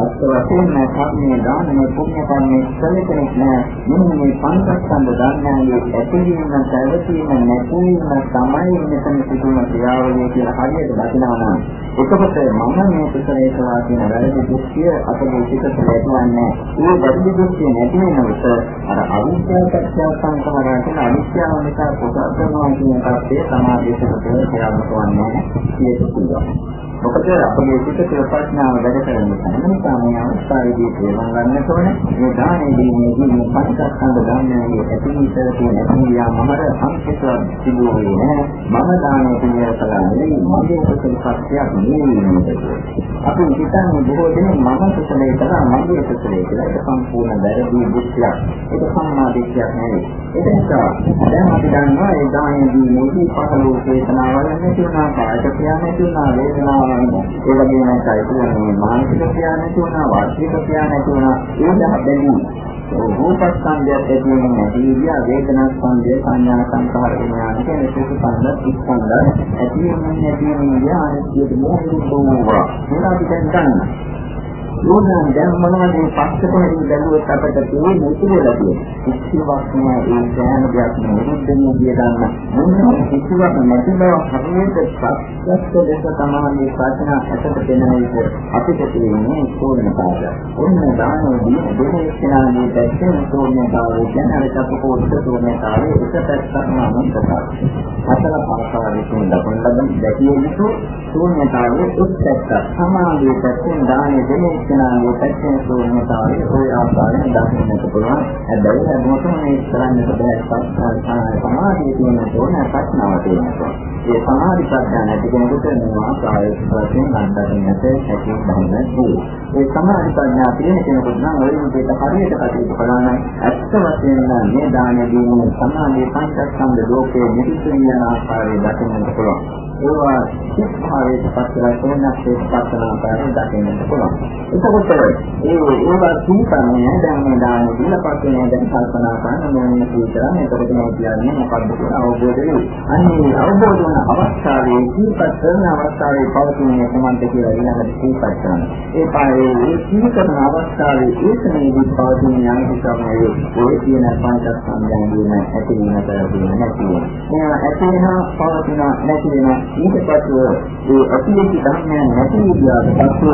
අත් වශයෙන්ම කර්මයේ දානමය පුණ්‍ය කර්මයේ සැලකෙන්නේ නැහැ. මෙන්න මේ පංචස්කන්ධ ධර්මයන්ගේ ඇතිවීම, පැවතීම, නැතිවීම තමයි මෙතන සිදුවන ක්‍රියාවලිය කියලා හරියට දකිනවා නම් එතකොට මම මේ කුසලයේ සවා කියන වැරදි දෘෂ්ටිය අපේ පිටට ලැබුවන්නේ ඒ වැරදි දෘෂ්ටිය නැති වෙනකොට අර අවිද්‍යාව පත්‍ය සංකමරණ කියන අවිද්‍යාව නිසා කුසල කරනවා කියන කර්තේ සමාධියට ක්‍රියාත්මක වන්නේ කියලා. මොකද අපේ සිත ප්‍රඥාව වැඩ කරන නිසා මේ අවස්ථාවේදී තේරුම් ගන්නට ඕනේ. මේ දානයේදී මේ පංචස්කන්ධ දානයේ ඇතිවිතර තියෙන ඇතිවියා මමර අංකිත සිදුවේ නෑ මම දානය පිළිවෙල කළානේ මගේ කුසල සත්‍යයක් නෙවෙයි අපි හිතන්නේ බොහෝ දෙනෙක් මම කුසලයේ කළා මගේ කුසලයේ කියලා. ඒක සම්පූර්ණ වැරදි දෘෂ්ටියක් ඒක සම්මා දිට්ඨියක් නෙවෙයි. ඒක නිසා දැන් අපි දන්නවා ඒ දානයේදී මේකී පහළ වූ චේතනාවල් නැති වුණා කායික ක්‍රියා නැති වුණා වේදනාව ඒ වගේම කයිතුනේ මානසික ක්‍රියා නැති වුණා වාචික ක්‍රියා නැති වුණා. ඒ දහ බැලී රූපස්කන්ධය ඇතිවෙන නැතිවිය වේදනා ස්කන්ධය සංඥා සංකාර විඥාන කියන සුඛ ස්කන්ධ ස්කන්ධ ඇතිවෙන නැතිවෙන ඥානසියට මොහොත වූවා මේවා අපි දැන් ගන්නවා ඕනනම් දැන් මොනවද මේ පස්සේ කොහෙද බැලුවොත් අපිට තියෙන්නේ ඉතිරිලා තියෙන්නේ. කිසිවක් නෑ ඒ සෑම දෙයක්ම නිරුද්ධිය කිය ගන්න. මොනවා කිසිවක් නැති බව හරියට සත්‍යස්ත දෙක තමයි ප්‍රශ්න ඇසට දෙන විදිහ අපිට තියෙන්නේ ඕනකාරය. ඔන්න දානෝදී දෙහිස්නාගේ දැක්කේ ඕනකාරය කියන අර චතුකෝත්ත ඕනකාරය එක පැත්තක් නමස්කාර. හතර පාසාවකින් දක්වන ලබන දැකිය යුතු ශූන්‍යතාවයේ එක් පැත්තක් සමාධිය පැත්තෙන් දානය දෙන්නේ එක්කෙනාගේ පැත්තෙන් ශූන්‍යතාවය ওই ආකාරයෙන් දකින්නට පුළුවන්. හැබැයි හැමෝටම මේ කරන්නට බෑ සමාධිය තියෙන තෝරන ප්‍රශ්නාව තියෙනවා. ඒ සමාධි ප්‍රඥා නැති කෙනෙකුට මේවා කායික වශයෙන් අත්දකින්නට හැකි බවයි. ඒ සමාධි ප්‍රඥා තියෙන කෙනෙකුට නම් ওই විදිහට හරියට කටයුතු කරන ඇත්ත වශයෙන්ම මේ දාන දීමේ සමාධි පංචස්කන්ධ ලෝකයේ නිවිසන ආකාරය දකින්නට පුළුවන්. ඒවා සිත්භාවයට පස්සලා තෝරනක් පස්සන ආකාරයෙන් දකින්නට පුළුවන්. එතකොට ඒ ඒවා සිහිකරන්නේ දැන් මේ දාන දීලා පස්සේ දැන් කල්පනා කරන මොන විතරම එතකොට මේ කියන්නේ මොකද්ද කියලා අවබෝධ වෙයි. අන්නේ අවබෝධ වන අවස්ථාවේ සිහිපත් කරන අවස්ථාවේ පවතින කොමන්ත කියලා ඊළඟට සිහිපත් කරනවා. ඒ පායේ ඒ සිහිකරන අවස්ථාවේ ඒකමේදී පවතින යම් කිසිමයේ ඔය කියන පංචස්කන්ධයන්ගේම ඇතිවීම කරගෙන නැතිවීම. මේවා ඇති වෙනවා පවතින නැති වෙනවා ඊට පස්ව ඒ ඇතිවෙච්ච ධර්මයන් නැති විදිහට පස්ව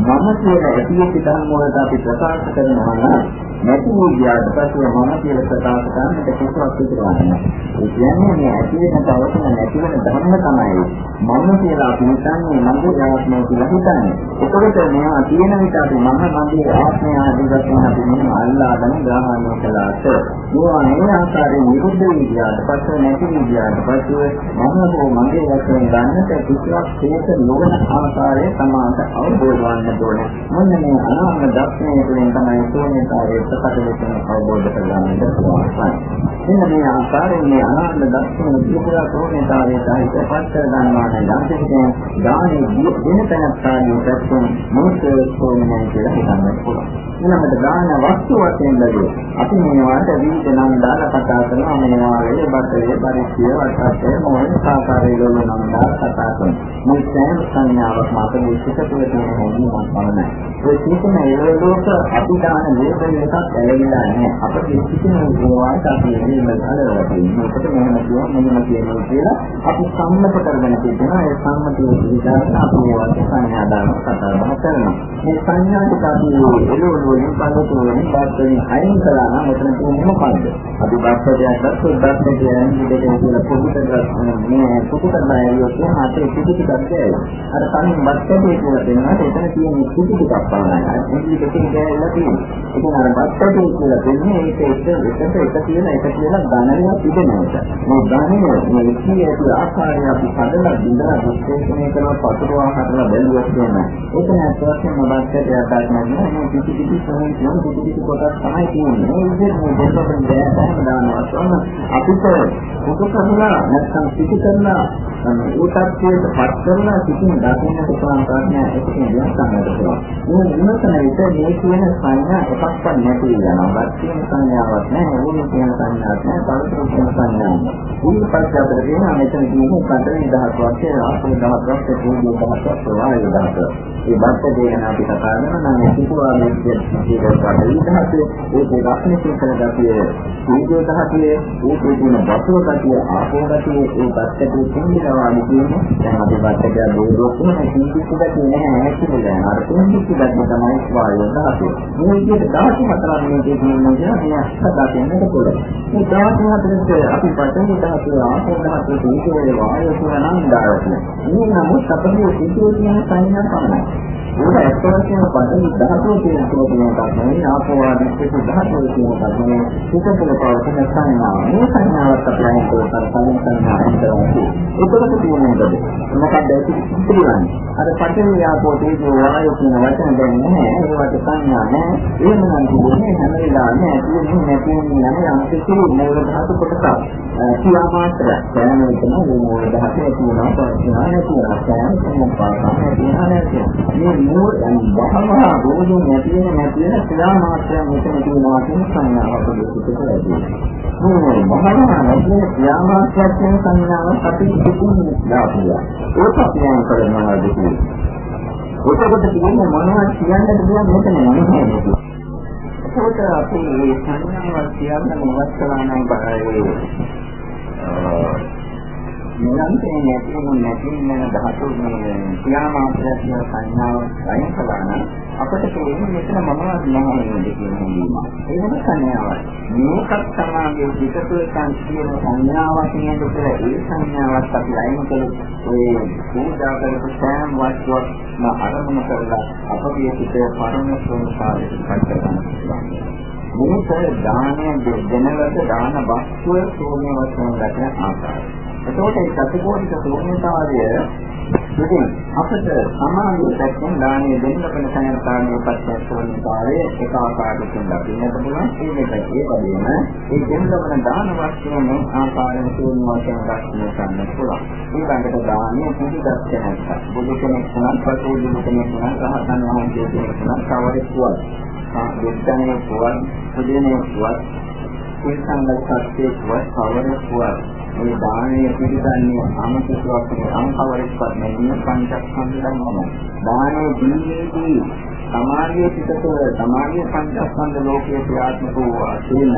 මම කියන ඇතිවෙච්ච ධර්ම වලට අපි ප්‍රකාශ කරනවා නම් නැති විදිහට පස්ව මම කියලා ප්‍රකාශ කරන්නට කිසිවක් ඉතිරවන්නේ ඒ කියන්නේ මේ ඇති වෙන තවසන නැති වෙන ධර්ම තමයි මම කියලා අපි හිතන්නේ මගේ ආත්මය කියලා හිතන්නේ එතකොට මේවා තියෙන විට අපි මම මගේ ආත්මය ආදී වශයෙන් අපි මෙන්න අල්ලාගෙන ග්‍රහණය කළාට මේවා මේ ආකාරයෙන් නිරුද්ධ විදිහට පස්ව නැති විදිහට පස්ව මම හෝ මගේ වශයෙන් ගන්නට කිසිවක් හේත නොවන ආකාරය සමාත අවබෝධ වන්න ඕනේ. මොන්න මේ අනාත්ම දර්ශනය තුළින් තමයි ශූන්‍යතාවයේ ප්‍රකට වෙන අවබෝධ කරගන්නට පුළුවන්. එන්න මේ ආකාරයෙන් මේ අනාත්ම දර්ශනය පිළිබඳ ශූන්‍යතාවයේ සාහිත්‍ය පස්ස ගන්නවා නම් යම්කිසි දානේ දෙන තැනත්තාගේ පැත්තෙන් මොකද ශූන්‍යයි කියලා හිතන්න පුළුවන්. ඊළඟට දාන වස්තු වශයෙන් බැලුවොත් අපි මේවාට විවිධ නම් දාලා කතා කරනවා මේවා වල බටේ පරිච්ඡය වටේ මොන ආකාරයේ නම් දාලා කතා කරනවා. මේ සෑම සංඥාවක්ම අපේ සිත තුළ තියෙන හැඟීමක් පමණයි. ඒ සිතන ඒලෝක අපි දාන ලේබල් එකක් ඇලෙලා නැහැ. අපේ සිතන ඒවාට අපි ලේබල් අලවලා තියෙනවා. ඒකට මෙහෙම කියනවා මෙහෙම කියනවා කියලා අපි සම්මත කරගෙන තියෙනවා. ඒ සම්මතයේ විදිහට අපි ඒවට සංඥා දාන කතා බහ කරනවා. මේ සංඥා ටික අපි එළවලු වලින් පදතු වලින් බාස්තරින් අයින් කළා නම් මෙතන තියෙන්නේ මොකක්ද? අපි බාස්තරියක් ගත්තොත් බාස්තරිය කියන්නේ දෙකේ කියලා පොඩිට මේ පොඩිට බයයෝ හතේ පිටි ටිකක් දැයි. අර කලින් බාස්තරිය කියලා දෙනවා එතන තියෙන පිටි ටිකක් පමණයි. මේක දෙකෙන් ගෑවිලා තියෙනවා. ඉතින් අර බාස්තරිය කියලා දෙන්නේ ඒක එක එකට එක කියන එක කියලා ධනය තිබෙනවා. මේ ධනය මේ විශ්ීය ආකාරය අපි හදලා බින්දලා විශ්ලේෂණය කරන පතුරවා හදලා බැලුවොත් එහෙම ඒක නැත්නම් බාස්තරිය ආකාරයක් නෑ මේ පිටි පිටි සමහන් කියන පිටි පිටි කොටස් තමයි තියෙන්නේ. මේ විදිහට මේ දෙකෙන් දැනගන්න දානවා. අපිට පොදු කරලා නැත්නම් පිටි කරලා උත්පත්තියට පත් කරලා සිටින දකින්නට පුළුවන් ප්‍රඥා එකකින් වෙනස් කරන්නට පුළුවන්. මේ විමසන විට මේ කියන සංඥා එකක්වත් නැති වෙනවා. බත් කියන සංඥාවක් නැහැ, ඕනෙ කියන සංඥාවක් නැහැ, පරිසර කියන සංඥාවක්. මේ පස්සේ අපිට කියනවා මෙතන කියන්නේ පතරේ දහස් වශයෙන් ආපෝ දහස් වශයෙන් පොදු දහස් වශයෙන් වායු දහස්. මේ බත් දෙකන අපි කතා කරනවා නම් සිතුවා මේ කියන දහස් ඒකේ රක්ෂණ සිතන ගතිය, සීජෝ දහසිය, ඒකේ තියෙන වතුර ගතිය, ආපෝ ගතිය, ඒ බත් දෙකේ තියෙනවා කියන්නේ දැන් අපි බත් දෙක බෝධියක් තමයි සිංහිච්ච ගතිය නැහැ නැතිවෙලා යනවා. අර සිංහිච්ච ගතිය තමයි වායු දහසිය. මේ විදිහට දහස් හතරක් මේ දෙකේ කියන්නේ හදා දෙන්නට පුළුවන්. මේ දහස් හතරේ අපි පටන් දහස් ආපෝ දහස් සීජෝ වායු කියන නම් දායකයි. මේ නමුත් අපේ සීජෝ කියන සංඥා පමණයි. ඒක ඇත්ත වශයෙන්ම පදවි ධාතුව කියන කෝපනයක් තමයි ආපෝවාදී සිත ධාතුව කියන කෝපනය සිතේ පවතින සංඥාව. මේ සංඥාවත් අපලයි කරන සංඥාවක් තමයි. ඒකකට තියෙනවද? මොකක්ද ඒක පිළිගන්නේ? අර පඨවි ආපෝ තේජෝ වායෝ කියන වචන දැන් නැහැ. ඒවට සංඥා නැහැ. එහෙම නම් කියන්නේ හැම වෙලාවෙම ඇතුලේ නැතිවෙන්නේ යන යම් කිසි මූල ධාතු කොටසක්. කියා මාත්‍ර දැන මෙතන මූල ධාතුව තියෙනවා පස්සේ නැතිවෙනවා. දැන් සම්පාදනය තියෙනවා නැතිවෙනවා. මූල බහමහා රෝධුන් නැති වෙන නැති වෙන ක්‍රියා මාත්‍රයක් මෙතන තියෙනවා කියන සංඥාවක් දෙකට ලැබෙනවා. මේ බහමහා නැති වෙන ක්‍රියා මාත්‍රයක් කියන සංඥාවක් අපි ඉතින් දාපියා. ඒක අපි යන කරනවා දෙකේ. ඒකකට කියන්නේ මොනවද කියන්නද කියලා මෙතන නෙමෙයි. ඒකට අපි මේ සංඥාවක් කියන්න මොකක්ද කරන්නේ බලන්නේ. නිරන්තරයෙන් නැතිවෙන නැතිවෙන ධාතු මේ ක්‍රියාමාත්‍රය කියන සංඥාව අයින් කළා නම් අපිට තේරෙන්නේ මෙතන මමවත් නැහැ නේද කියන හැඟීම. ඒ වෙන සංඥාවක්. මේකත් සමාගයේ පිටතුල සංකීර්ණ සංඥාවක් නේද කියලා ඒ සංඥාවත් අපි අයින් කළොත් ඒ පූජා කරපු සෑම වස්තුවක්ම අරමුණු කරලා අපගේ සිතේ පරම ස්වභාවයට පත් කරගන්න පුළුවන්. මේක දානය දෙනලද දාන වස්තුව ශූන්‍ය වශයෙන් දක්වන ආකාරය. එතකොට මේ සතිපෝධික ශූන්‍යතාවය ඉතින් අපිට සමාධිය දැක්කම දානීය දෙන්න වෙන සංයතාවයේ පස්සේ ශූන්‍යතාවය එක ආකාරයකින් දකින්නට පුළුවන් ඒ දෙකේ වගේම ඒ දෙන්න වෙන දාන වස්තුවේ ආකාරයෙන් ශූන්‍ය වශයෙන් දක්වන්න ගන්න පුළුවන්. ඊළඟට දානීය පිළිදස්සනක් බුදු කෙනෙක් වුණත් පසුබිම් කෙනෙක් වුණත් රහතන් වහන්සේ කෙනෙක් වුණත් කවරෙක් වුණත් දෙත්තනේ වුණත් පුදිනේ වුණත් කුල්සංගත සත්‍යයක් වුණත් කවරෙක් වුණත් මේ දානය පිළිගන්නේ අමතකවක් නෙවෙයි අංකවරක්වත් නෙවෙයි පංචස්කන්ධ ධර්මයි. දානය දීමේදී සමාධිය පිටතට සමාධිය පංචස්කන්ධ ලෝකයේ ක්‍රියාත්මක වූ ආශේන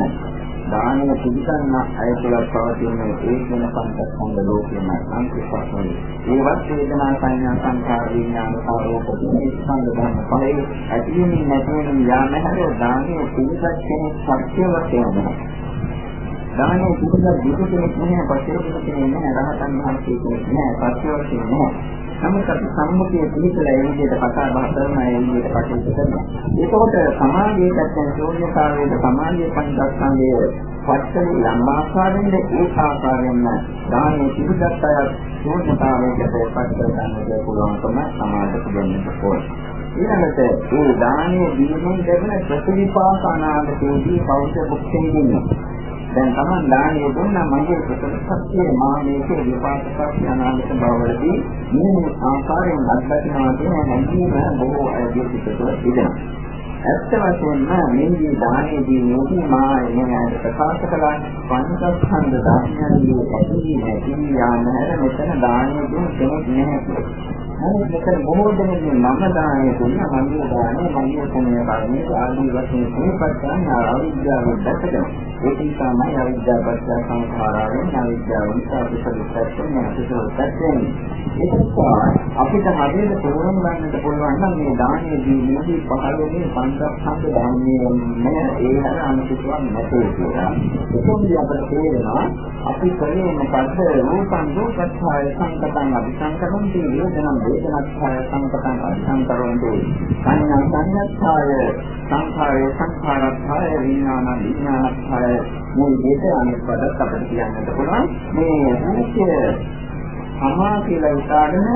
දානය පිළිගන්න අයතුල පවතින ඒ කියන පංචස්කන්ධ ලෝකයේම අංකපස්වල ඒවත් වේදනා සංඥා සංඛාර විඥාන ආරෝප ස්කන්ධ ධර්ම පහේ ඇතිවෙන්නේ නැතිවෙන යාම හැර දානය පිළිගත් කෙනෙක් සත්‍ය වශයෙන් දානයේ පිටුදා දුක කෙනෙක් නැහැ, පස්සේ කෙනෙක් නැහැ, රහතන් වහන්සේ කෙනෙක් නැහැ, පස්සේ නැහැ. නමුත් අපි සම්මුතිය පිළිතලා ඒ විදිහට කතා බහ කරන ඒ විදිහට කටයුතු කරනවා. ඒකකොට සමාජයේ දැක්වෙන ශූන්‍යතාවයේ සමාජයේ පංචස්කන්ධයේ පත්තේ යම් ආකාරයෙන්ද ඒ ආකාරයෙන්ම දානයේ පිළිගත් අය ශූන්‍යතාවයකට පත් කරගන්නට පුළුවන්කම සමාජයට දෙන්නට ඕන. ඊළඟට ඒ දානයේ දීමෙන් ලැබෙන ප්‍රතිවිපාක අනාගතයේදී බෞද්ධ භුක්තියෙන් දැන් Taman දානිය දුන්නා මගේ ප්‍රතිපත්තිය මා මේකේ විපාකයක් අනාගත බවවලදී මේ ආකාරයෙන් අත්දැකීමා කියන හැඟීම බොහෝ අයගේ පිටතට ඉදෙනවා. ඇත්ත වශයෙන්ම මේ දානයේදී නෝදී මා එන්නේ ප්‍රකාශ කළා. පංචස්කන්ධ ධර්මයන්ගේ ඇති නැති යාම හැර මෙතන දානයේදී කෙනෙක් නැහැ. නමුත් මෙතන බොහෝ දෙනෙක් මම දානය දුන්නා මගේ දානය මගේ පුණ්‍ය කර්මයේ ආදී වශයෙන් මේපත් ගන්න අවිද්‍යාව දැකගෙන. ඒක නිසාමයි අවිද්‍යාව පත්‍ය සංඛාරයෙන් අවිද්‍යාව නිසා පිටුපැත්තෙන් නැතිවෙන්නේ ඒක නිසා අපිට හරියට තෝරන්න ගන්නට පුළුවන් නම් මේ දානයේ දීමේදී පහළොනේ පංචස්කන්ධ ධර්මයේ නෑ. ඒ හැර අනුසුතුවක් නැතේ කියලා. ඒකෝදී අපිට තේරෙනවා අපි කරේ මොකද්ද රූපං රූපස්ථාය සංකතං අபிසංකරණ තේරෙනවා වේදනාස්ථාය සංකතං අසංකරොන්තු සංඥා සංඥාස්ථාය සංඛාරය සංඛාරස්ථාය විඥාන විඥානස්ථාය මේ විදිහට අනෙක් පදත් අපිට කියන්නත් පුළුවන්. මේ රූපය සමා කියලා උදාගෙන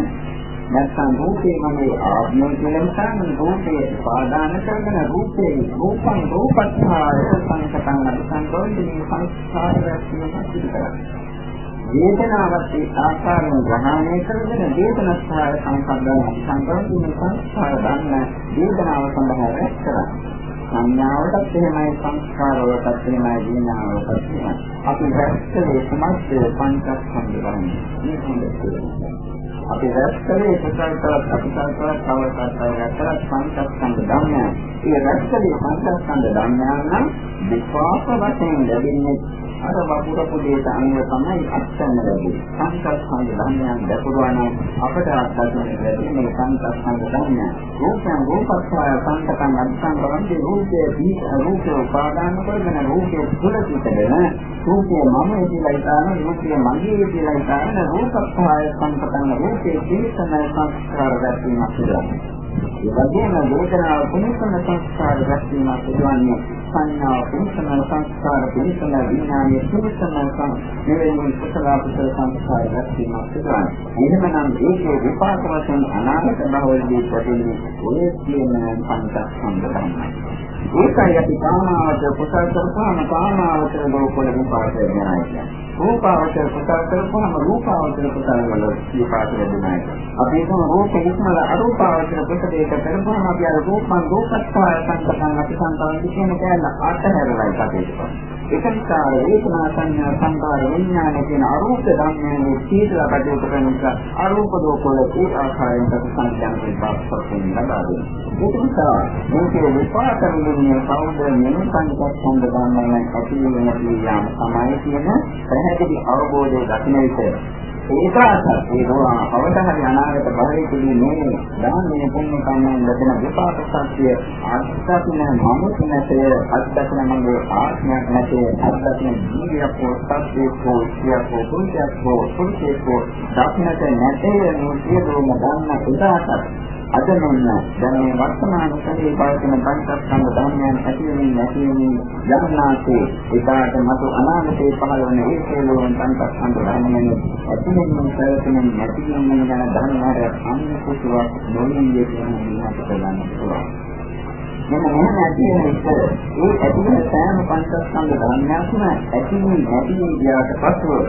නැත්නම් රූපේ මගේ ආත්මය කියලා හිතන රූපේ පාදාන කරගෙන රූපේ රූපං රූපස්ථාය සංකතං අසංකරොන්තු සංස්කාරය කියන පිළිකරන වේදනාවත් ඒ ආකාරයෙන් ග්‍රහණය කරගෙන වේදනස්ථාය සංසන්දන සංකල්පින සංස්කාර ගන්න වේදනාව සඳහා රැස් කරන්නේ සංඥාවටත් එහෙමයි සංස්කාරවලටත් එහෙමයි විඥානවලටත් එහෙමයි. අපි රැස්කලේ සමස්ත පංචස්කන්ධ ගන්න. මේ හොඳට අපි රැස්කලේ කුසල කරත් අකුසල කරත් අවස්ථාවක් රැස්කලත් පංචස්කන්ධ ධර්මයන්. ඒ රැස්කලේ පංචස්කන්ධ ධර්මයන් නම් විපාක වශයෙන් ලැබෙන්නේ අර වපුර පුදේට අනුව තමයි අත්සන්න ලැබෙන්නේ. සංකල්ප ධර්මයන් දැකුවා නම් අපට අත්දැකීම් ලැබෙන්නේ සංකල්ප ධර්මයන්. රූපයන් රූපස්වය සංකතන් අත්සන් කරන්නේ රූපයේ දීප රූපේ උපාදාන කරගෙන රූපයේ තුල සිටගෙන රූපය මම කියලා හිතාන රූපය මගේ කියලා හිතාන රූපස්වය සංකතන් රූපයේ තීසන සංස්කාර දැක්වීමක් සිදුවන්නේ. ඒ වගේම වේදනාව පුනිසන සංස්කාර රැස්වීම සිදුවන්නේ සංඥාව පුනිසන සංස්කාර පුනිසන විඥානයේ පුනිසන සංස්කාරයේ කුසල කුසල සංස්කාර රැස්වීම සිදුවන්නේ. එහෙමනම් ඒකේ විපාක වශයෙන් අනාගත භවයේදී ප්‍රතිනේ ඔය කියන පංචස්කන්ධ තමයි. ඒකයි අපි කාමාවචර කුසල කරපුවාම කාමාවචර ලෝකවල විපාක වෙනවා කියන්නේ. රූපාවචර කුසල කරපුවාම රූපාවචර කුසල වල විපාක වෙනවා. අපි හිතමු රූප ඉක්මල අරූපාවචර කුසලයක කරපුවාම අපි අර රූපන් රූපස්ථාය සංකතන් අපි සංකල්ප කියන කැලල අතහැරලා කටයුතු ඒක නිසා වේදනා සංඥා සංකාර විඥාන කියන අරූප ධර්මයන් සීතල කටයුතු කරන නිසා අරූප ලෝකවල ඒ ආකාරයෙන් සංඥා විපාකයක් ලබා දෙනවා. ඒක නිසා මේකේ විපාක විඳින්නේ කවුද? මෙන්න සංකප්පන්ද ගන්නයි ඇති වෙන නැති යාම තමයි කියන පැහැදිලි අවබෝධය දක්න විට. ඒකාසත් ඒ රෝහා අවතහරි අනාගත භවයේදී මේ දානමය පුණ්‍ය කර්මයන් ලැබෙන විපාක සත්‍ය අත්දකින මමුත් නැතේ අත්දකින මගේ ආත්මයක් නැතේ අත්දකින ජීවියක් හෝ සත්‍යයක් හෝ සියක් හෝ පුරුෂයක් හෝ පුරුෂයෙක් හෝ දක්නට නැතේ මේ සියලුම දන්න උදාසත් අද මෙන්න දැන් මේ වර්තමාන සැදී පවතින පංචස්කන්ධ ධර්මයන් ඇතිවෙමින් නැතිවෙමින් යම්නාසේ ඒකට මතු අනාගතේ පහළ වන ඒ සියලුම පංචස්කන්ධ ධර්මයන් ඇතිවෙමින් පැවතෙමින් නැතිවෙමින් යන ධර්මවල අනුකූලව නොනින්නේ කියන විදිහට කරගන්න පුළුවන්. මෙන්න මෙහෙම ඇති වෙන විට ඒ ඇති වෙන සෑම පංචස්කන්ධ ධර්මයක්ම ඇතිවෙමින් නැතිවෙමින් ගියාට පසුව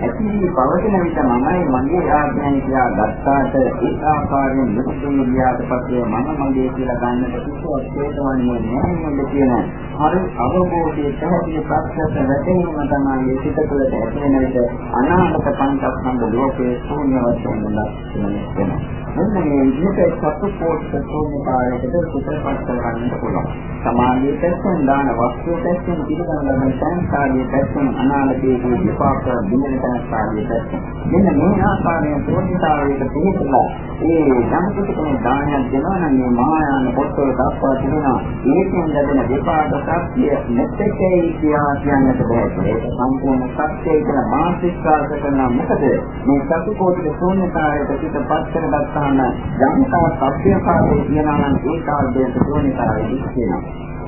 ඇතිවි පවතින විට මමයි මගේ ආඥායි කියලා ගත්තාට ඒ ආකාරයෙන් මුතුන් ගියාට පස්සේ මම මගේ කියලා ගන්නට කිසිවක් හේතුවන්නේ නැහැ නේද කියන හරි අවබෝධයේ පැහැදිලි ප්‍රත්‍යක්ෂ වැටීම තමයි සිත තුළට ඇති වෙන විට අනාගත පංචස්කන්ධ ලෝකයේ ශූන්‍ය වශයෙන් වෙනවා. මෙන්න මේ විදිහට සත්පෝෂ්ඨ ශූන්‍යතාවයකට සුපපත් කරගන්න පුළුවන්. සමාධිය පැත්තෙන් දාන වස්තුව පැත්තෙන් පිළිගන්න ලබන සංස්කාරයේ පැත්තෙන් අනාගතයේ විපාක බිඳෙන සංස්කාරයේ පැත්තෙන්. මෙන්න මේ ආකාරයෙන් ශූන්‍යතාවයට පිළිතුරලා ඒ යම් කිසි කෙනෙක් දානයක් දෙනවා නම් මේ මහායාන පොත්වල දක්වා තිබෙනවා. ඒකෙන් ලැබෙන විපාක සත්‍ය මෙතෙකයි කියා කියන්නට බෑ. ඒක සම්පූර්ණ සත්‍යය කියලා මානසිකාර්ථ කරන මොකද මේ සතුකෝටික ශූන්‍යතාවයට පිටපත් කරගත්තාම යම් තාක් අභ්‍යකාරයේ කියනවා නම් ඒ කාර්යයට ශූන්‍යතාවය ඉස්සෙනවා.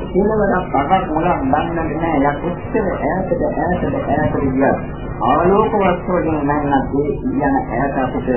කෙලවරක් පහක් මොලක් දන්නේ නැහැ යක් උත්තර ඈතට ඈතට ඈතට ගියා ආලෝක වස්තුවකින් නැන්නත් ඒ යන ඈත අපිට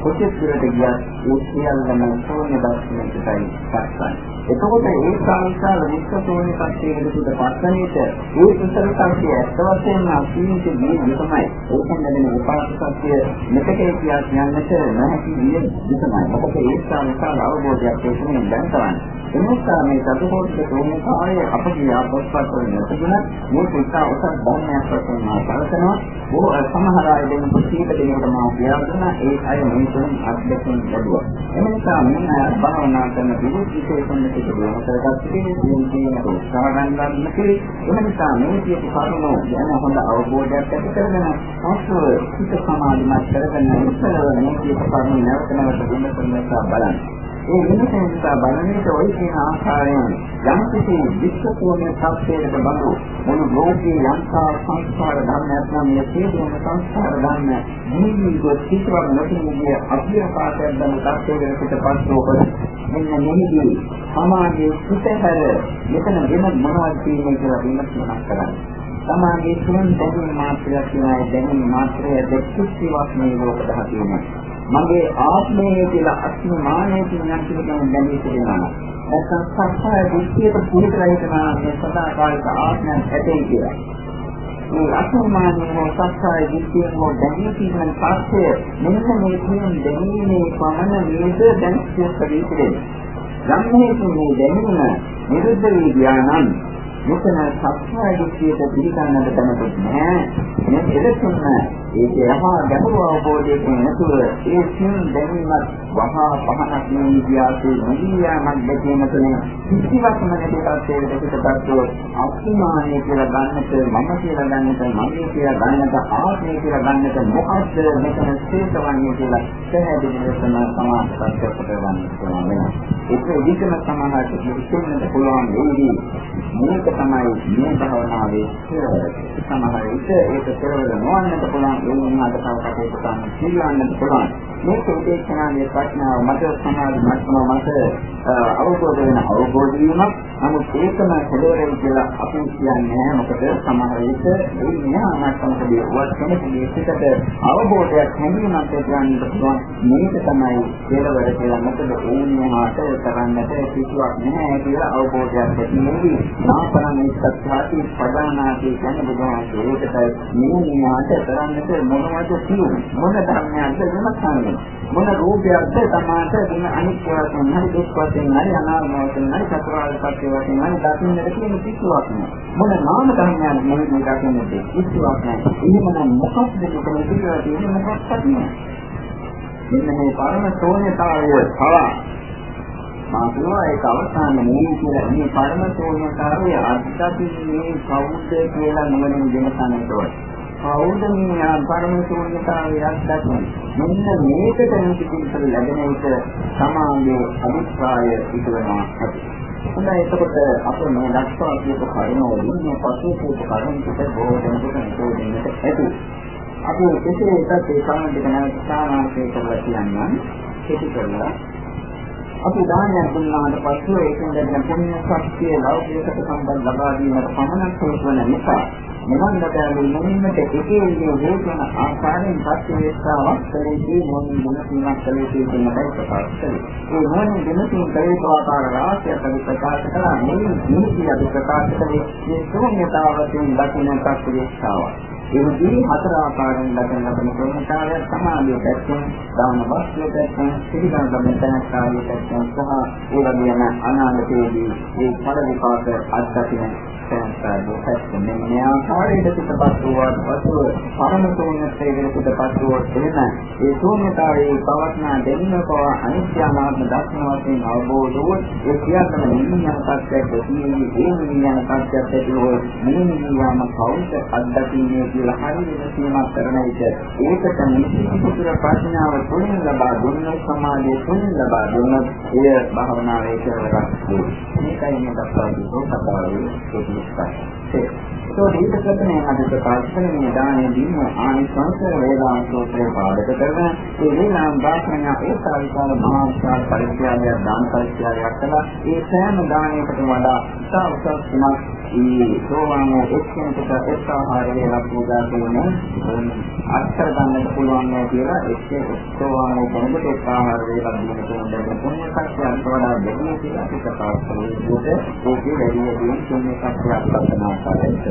කොටස් දුරට ගියත් ඒ සියල්ලම ශූන්‍ය දර්ශනයකටයි පස්සන්නේ එතකොට ඒ සංසාර විශ්වසෝනි පස්සේ දුක පස්සනෙට ඒ සුසල සංකේ ඇත්ත වශයෙන්ම අසීමිත දී විසමයි. ඒකෙන් ලැබෙන උපාසකත්වය මෙතකේ කියා කියන්නට නැති විදිය විසමයි. මොකද ඒ සංසාර අවබෝධයක් ඒකෙන් දැන් කරන්නේ. එනිසා මේ සතුටෝත් තෝමකාය අපගේ ආපස්පත් වලින් තිබුණත් මේ පුස්තක උසස් ධර්මයක් වශයෙන් මා බලනවා. ඕ සමහර අය දෙන පුස්තක දෙනකොට මා කියනවා ඒ අය මේකෙන් අත්දැකීම් ලැබුවා. එනිසා මේ භාවනා කරන විශේෂයෙන් ඒක දිනු කරගත්තේ ජීවිතයේ උත්සාහ ගන්නවා නෙවෙයි ඒ නිසා මේ කියපු කරුණු ගැන හොඳ අවබෝධයක් ඇති කරගෙන අවශ්‍ය සිත සමාධිමත් කරගෙන ඉස්සරහ මේ කියපු කරුණු නැවත නැවත විමසන්න බලන්න. ඒ වෙනසෙන් නිසා බලන්නට ওই කියන ආකාරයෙන් යම් කිසි විශ්වකෝණය සත්‍යයකට බඳු මොන ලෝකයේ යම්කා සංස්කාර ධර්මයක් නම් මේ සියලුම සංස්කාර ධර්ම නිවිගොත් කිසිවක් නැතිවෙන්නේ අභ්‍යපාතයක් දම සත්‍යයකට පිටපත් වූ මෙන්න මෙහිදී සමාජයේ පිටහැර මෙතන වෙන මොනවද කියන්නේ කියලා විමසීමක් කරන්න. සමාජයේ තුන් දැනුම් මාත්‍රයක් කියනවා දැනුම් මාත්‍රය දෙක්ෂිවක් මේ ලෝක ධාතුවේ. මගේ ආත්මය කියලා අස්මිමානය කියන යම් කිසි කෙනෙක් දැනී සිටිනවා. නැත්නම් සත්‍යය දෘෂ්ටියට පුරුදු වෙනවා මේ සදාකාලික ආත්මයක් ඇතේ කියලා. මේ අසමානව සත්‍යය දිට්ඨිය හෝ දැනී සිටින පස්සේ මෙන්න මේ කියන දැනීමේ පමණ නේද දැන් සියපදී පිළිදෙන්නේ. ධම්මයේ මේ දැනීම නිරුද්ධ වී ගියා නම් මෙතන සත්‍යය දිට්ඨියට පිළිගන්නට දැනගොත් නෑ මේ එලෙසම ඒකේ යහා ගැඹුරු අවබෝධයකින් නැතුව ඒ සින් දැනීමත් වහා පහනක් නෙවෙයි විද්‍යාවේ නිවියාමක් දැකීම තුළින් කිසිවක්ම නැති තත්ත්වයකට පිටපත්ව අස්මානය කියලා ගන්නට මම කියලා ගන්නට මගේ කියලා ගන්නට ආත්මය කියලා ගන්නට මොකක්ද මෙතන ශේෂවන්නේ කියලා පැහැදිලි ලෙසම සමාජ සත්‍යයට ගන්න පුළුවන් වෙනවා. ඒක විදිහම සමානට කිසිමකට පුළුවන් වෙන්නේ මේක තමයි මේ භාවනාවේ සමහර විට ඒක කෙරවල නොවන්නට පුළුවන් ඒ වුණාට තව කටයුතු කරන්න පිළිවන්නට පුළුවන්. මේක උදේශනාවේ ප්‍රඥාව මත සමාධි මට්ටම මත අවබෝධ වෙන අවබෝධ වීමක්. නමුත් ඒකම කෙලවරයි කියලා අපි කියන්නේ නැහැ. මොකද සමහර විට මේ මෙහා මට්ටමකදී වත් කෙනෙකුගේ සිතට අවබෝධයක් හැඟීමක් ගන්න පුළුවන්. මේක තමයි කෙලවර කියලා. මොකද ඕනියහාට කරන්නට කිසිවක් නැහැ කියලා අවබෝධයක් ඇති වෙන්නේ නාපරණ සත්‍යාති පදානාති කියන බුදුහාමේ ඒකයි මේ නිමාට කරන්නට මොනවද කියන්නේ මොන ධර්මයක්ද වෙනස් මොන රූපයක්ද තමාට දුන අනිත්‍ය වශයෙන් හරි දුක් වශයෙන් හරි අනාත්ම වශයෙන් හරි චතුරාර්ය සත්‍ය වශයෙන් හරි දකින්නට තියෙන කිසිවක් නෑ. මොන නාම ධර්මයන් නෙවෙයි දකින්නට කිසිවක් නෑ. එහෙමනම් මොකක්ද මෙතන කියලා තියෙන්නේ මොකක්ද නෑ. මෙන්න මේ පරම ශූන්‍යතාවය පවා මා කියනවා ඒක අවසාන නෙවෙයි කියලා මේ පරම ශූන්‍යතාවය අත්දකින්නේ කවුද කියලා නුවණින් දැනගන්නට ඕනේ. කවුද මේ පරම ශූන්‍යතාවයක් දක්වන්නේ මෙන්න මේකට නිසිකින්තර ලැබෙන එක සමාගයේ අභිප්‍රාය ඉදවනවා ඇති. හොඳයි එතකොට අප මේ දක්වා කියපු කරුණවලින් මේ පසු කියපු කරුණ ටික බොහෝ දෙනෙකුට තේරෙන්නට ඇති. අපි කෙසේ එකත් ඒ කරුණ දෙක නැවත සාමාන්‍ය කරලා කියන්නම්. කෙටි කරලා. අපි දානයක් දුන්නාට පස්සේ ඒකෙන් ලැබෙන පුණ්‍ය ශක්තිය ලෞකිකකට සම්බන්ධ ලබා දීමට පමණක් හේතුවන නිසා නිවන් ලබාගෙන මොනින්මට එකේ හේතුන ආකාරයෙන් පස්සේ වේස්තාවක් කලේදී මොනින් මොනක් කලේදී කියන බව ප්‍රකාශ කළේ. ඒ මොනින් දෙනතුන් කලේ ආකාර රාශියක් අපි ප්‍රකාශ කළා. මේ නිමිති අපි ප්‍රකාශ කළේ මේ ශූන්‍යතාවයෙන් දකින්න පස්සේ වේස්තාවක්. එහිදී හතර ආකාරයෙන් දකින ලබන ශූන්‍යතාවය සමාධිය පැත්තෙන්, දාන වාස්තුව පැත්තෙන්, පිළිගන්න ලබන තනස්කාරය පැත්තෙන් සහ ඒ වගේම අනාගතයේදී මේ ඵල විපාක අත්දකින්න සංස්කාරයේ පැත්තෙන් මේ ආකාරයට පිටපත් වූවත් පසුව පරම ශූන්‍යත්වයේ පිටපත් වූවත් එන ඒ ශූන්‍යතාවයේ පවත්නා දෙන්න පව අනිත්‍යනාත්ම දර්ශන වශයෙන් අවබෝධ වූ ඒ සියල්ලම නිමියන තත්ත්වයක් තියෙන්නේ ඒ නිමියන තත්ත්වයක් ඇතුළු මේ නිමියම කවුද අත්දකින්නේ කියලා හරියට සීමා කරන විට ඒකට නිසිපුතුර ප්‍රඥාව තුළින් ලබා දුන්න සමාධිය තුළින් ලබා දුන්න එය භාවනාවේ කරගන්න. මේකයි මේ දක්වා දීපෝ කතාවේ ඉස්සයි. ඒක දීපකතනේ අද ප්‍රකාශ කරන මේ දානයේ දීම ආනිසංස වේදාන්ත සූත්‍රය පාදක කරගෙන ඒ වේලාම් වාසනය ඒකාවිකාර මහා විශාල පරිත්‍යාගයක් දාන පරිත්‍යාගයක් කළා. ඒ සෑම දානයකටම වඩා ඉතා උසස් තුනක් ඒ සෝවාන් එක්කෙනෙකුට එක් ආහාර වේලා පූජා කරන අත්තර ගන්නට පුළුවන් නෑ කියලා එක්ක සෝවාන් කෙනෙකුට එක් ආහාර වේලා දීම කියන දෙයක් පුණ්‍ය කර්මයක් වඩා දෙන්නේ කියලා අපි ප්‍රකාශ කළේ. ඒකේ වැඩි වැඩියෙන් පුණ්‍ය කර්මයක් ලබන ආකාරයට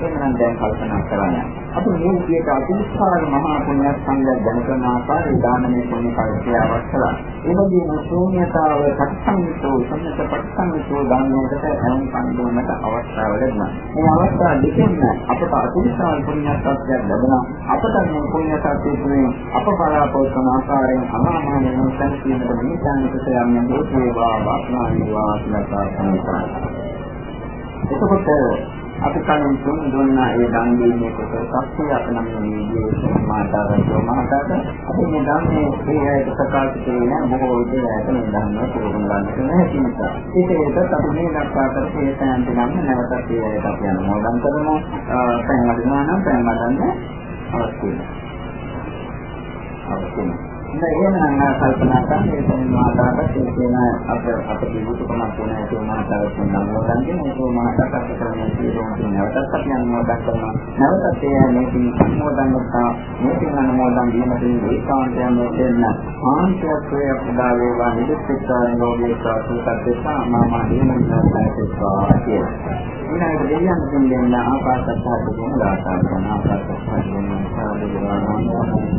එනම් දැන් කල්පනා කරන්න. අපි මේ විදිහට අතිවිශාල මහා පුණ්‍ය සංඝ දැනගන්න ආකාරය දානමය පුණ්‍ය කල්පයාවක් කළා. ඒ වගේම ශූන්‍යතාව පරිසංවිතෝ සම්මත පරිසංවිතෝ දානයකට අනුන් පන්දුනට අවස්ථාව ලැබුණා. මේ අවස්ථා දෙකෙන් අපට අතිවිශාල පුණ්‍ය සත්‍යයක් ලැබුණා. අපට මේ පුණ්‍ය සත්‍යය තුළින් අප බලාපොරොත්තු වන ආකාරයෙන් අමාමහා වෙන සංකීර්ණ නිසානිකට යන්නේ හේතු වේවා වාසනා වේවා කියලා ප්‍රාර්ථනා කරනවා. එතකොට අපි කලින් තුන් දුන්නා ඒ දන් දීමේ කොටසක් අප නම් මේ විදිහේ මාතාවෝ මහතාට. අපි මේ ධර්මයේ ඒ ඇයට ප්‍රකාශ කරන බොහෝ විදිහට මේ ධර්මය තේරුම් ගන්නට නැති නිසා. ඒකේට අපි මේ දක්වා කරපු ඒ සෑම දිනම නැවතත් ඒ ඇයට අපි අනුමෝදන් කරමු පැන් වදිනවා නම් පැන් වදන්න අවශ්‍යයි අවශ්‍යයි එහෙනම් කල්පනා කරන්න ඒ කියන්නේ මාතාවට ඒ කියන අප අපේ ජීවිතකමක් වෙන ඒ මාතාවට නම් මොකක්ද මේ මාතාවට කරන්නේ කියන නැවතත් අපි අනුමෝදන් කරනවා. නැවතත් ඒ මේකින් සම්මෝදන් කරනවා. මේකින් අනුමෝදන් දීමකින් ඒකාන්තයෙන් දෙන්න. ආන්තර්ය පුදා වේවා නිදුක්කා යෝගී සාසුකත්තා මාමා දීමෙන් නැවතත් කියලා. ඊළඟට දෙවියන් දෙන්න ආකාශත්හත කියන දාසාව කරන ආකාශත්හත කියන සාධුරාණන්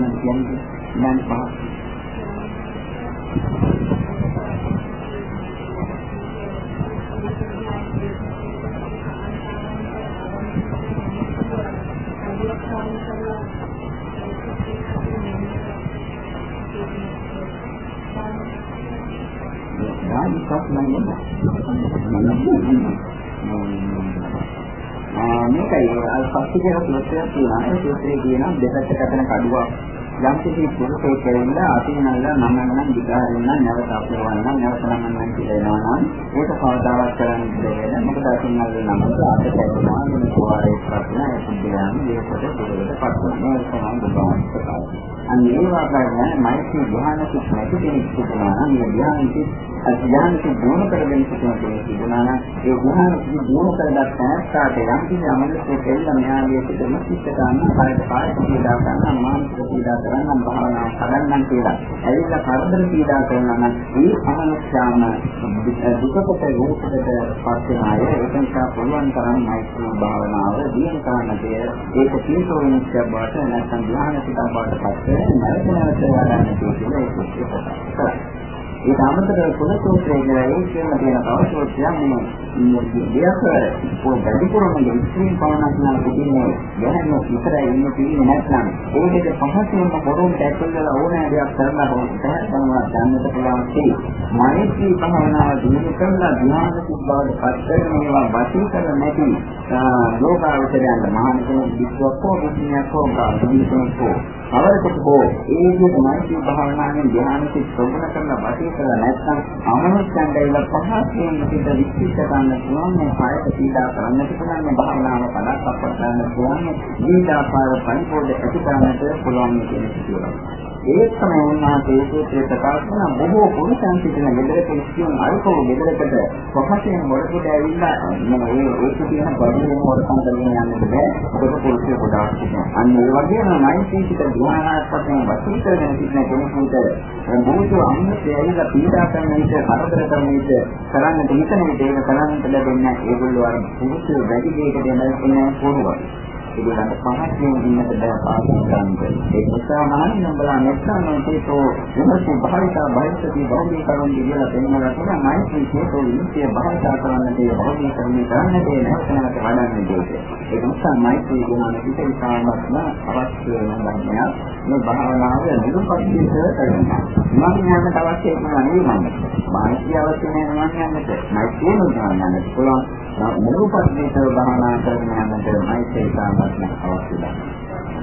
දෙනවා දෙනවා කියන්නේ නම් පහ රාජිකක් නෑ මේකයි. අර පස්සේ කියලා සූත්‍රයක් තියෙනවා. ඒ සූත්‍රයේ කියන දෙකට කතන කඩුවක්. යම් කිසි පුරුෂයෙක් කියලා අතිනල්ලා මම නම් විකාරෙන් නම් නැවත අපරවන්න නැවත නම් නම් කියලා එනවා නම් ඒක කවදාවත් කරන්න බැහැ මොකද අතිනල්ලා නම් ආත කැඩෙනවා මේ කෝරේ ප්‍රශ්න ඒ සිද්ධාන් මේකට දුරකට පත්වනවා ඒක තමයි බුදුහාම අන්න ඒ වගේ මෛත්‍රී ධ්‍යානක නැති කෙනෙක් සිටිනවා නම් මේ ධ්‍යානක ධ්‍යානක දුණ කරගෙන සිටින කෙනෙක් සිටිනවා නම් ඒ ධ්‍යානක දුණ කරගත් තැනට යම් කිසි අමලකේ දෙල්ල මෙහාගේ සිටම සිත් ගන්න කායයට කායයට පීඩා ගන්න මානසික පීඩා කරන්න භාවනා කරන්න කියලා. ඇවිල්ලා කරදර පීඩා කරනවා නම් මේ අමනුෂ්‍යාම දුකකට රූපකට පත් වෙන අය ඒක නිසා පුළුවන් තරම් මෛත්‍රී භාවනාව දියුණු කරන්න දෙය ඒක තීසෝනිච්ච බවට නැත්නම් ධ්‍යාන සිතා බවට පත් නැවත නැවත වඩන්න කියලා ඒක ඒක අමතරව කුල සූත්‍රයේ කියලා ඒ කියන තියෙන තව සූත්‍රයක් මේ දෙයක් පො වැඩිපුරම ඉස්ත්‍රීන් පවණක් නම් පුදුන්නේ යහන විතරයි ඉන්න තියෙන්නේ නැත්නම් ඒකද පහසුවෙන්ම පොරොන් දැක්කලා ඕනෑ දෙයක් කරලා හොස්තහ තමයි ගන්නට පුළුවන් තේ මෛත්‍රී භාවනාව දිනු කරලා ධ්‍යාන සිද්ධාවට පත් කරන මේවා වශී කර නැති ලෝකාවචරයන් මහාන කෙනෙක් විශ්වක් හෝ විඥානයක් හෝ ගාමිණීකෙනෙක් හෝ අවරකට හෝ ඒ විදිහට මෛත්‍රී භාවනාවෙන් ධ්‍යාන සිත් ප්‍රගුණ කරලා වශී කරලා නැත්නම් අමනුෂ්‍යයන්ට ඒවා පහසෙන් පිට විශ්ිෂ්ට ගන්න පුළුවන් මේ කායක පීඩා කරන්නට පුළුවන් මේ භාවනාව පදක් අපට ගන්න පුළුවන් දීඩාපාර පරිපෝෂ ඇති කරන්නට පුළුවන් කියන සිදුවීම. ඒක තමයි උන්වහන්සේ සූත්‍රයේ ප්‍රකාශ කරන බොහෝ පුරුෂයන් සිටින ගෙදරක ඉස්සියන් අල්පව ගෙදරකට පහසෙන් මොළකට ඇවිල්ලා? මේ ඒක තියෙන බඩුවෙන් මොරකම් කරගෙන යන්නද බෑ. ඒක පුරුෂය ගොඩාක් සිටිනවා අන්න ඒ වගේම නයිසික ධ්‍යානාත්මකව වශී කරගෙන සිටින කෙනෙකුට බොහෝ අම්මසේ ඇවිල්ලා පීඩා කරන විට කරදර කරන විට කරන්නට හිතන විට ඒක කරන්නට ලැබෙන්නේ ඒගොල්ලෝ අර පුරුෂය වැඩි දෙයකට දෙන්න පුළුවන් ඒගොල්ලන්ට පහසෙන් ඉන්නට බෑ පාඩම් ගන්න. ඒ නිසා මහණින් නම්බලා නැත්නම් මේකෝ විමර්ශන භාවිතා භාවිතී බෞද්ධ කරුණ කියලා දෙන්නවා කියලා මෛත්‍රී චේතෝ විමුක්තිය භාවිතා කරන්න තේ බෞද්ධ කරුණ කරන්න තේ නැත්නම්ට වඩන්නේ දෙයක්. ඒ නිසා මෛත්‍රී ගුණ පිටේ සාමත්ම අවශ්‍ය වෙන ධර්මයක්. මේ භාවනාව නිරුපද්දීත කරනවා. මම යන්නට අවශ්‍ය කරනවා නෙවෙයි මම. මෛත්‍රී අවශ්‍ය නැහැ මම යන්නට. මෛත්‍රී නුදානන්නට පුළුවන්. නිරුපද්දීත භාවනා කරන යන්නට මෛත්‍රී සාම අවශ්‍යයි.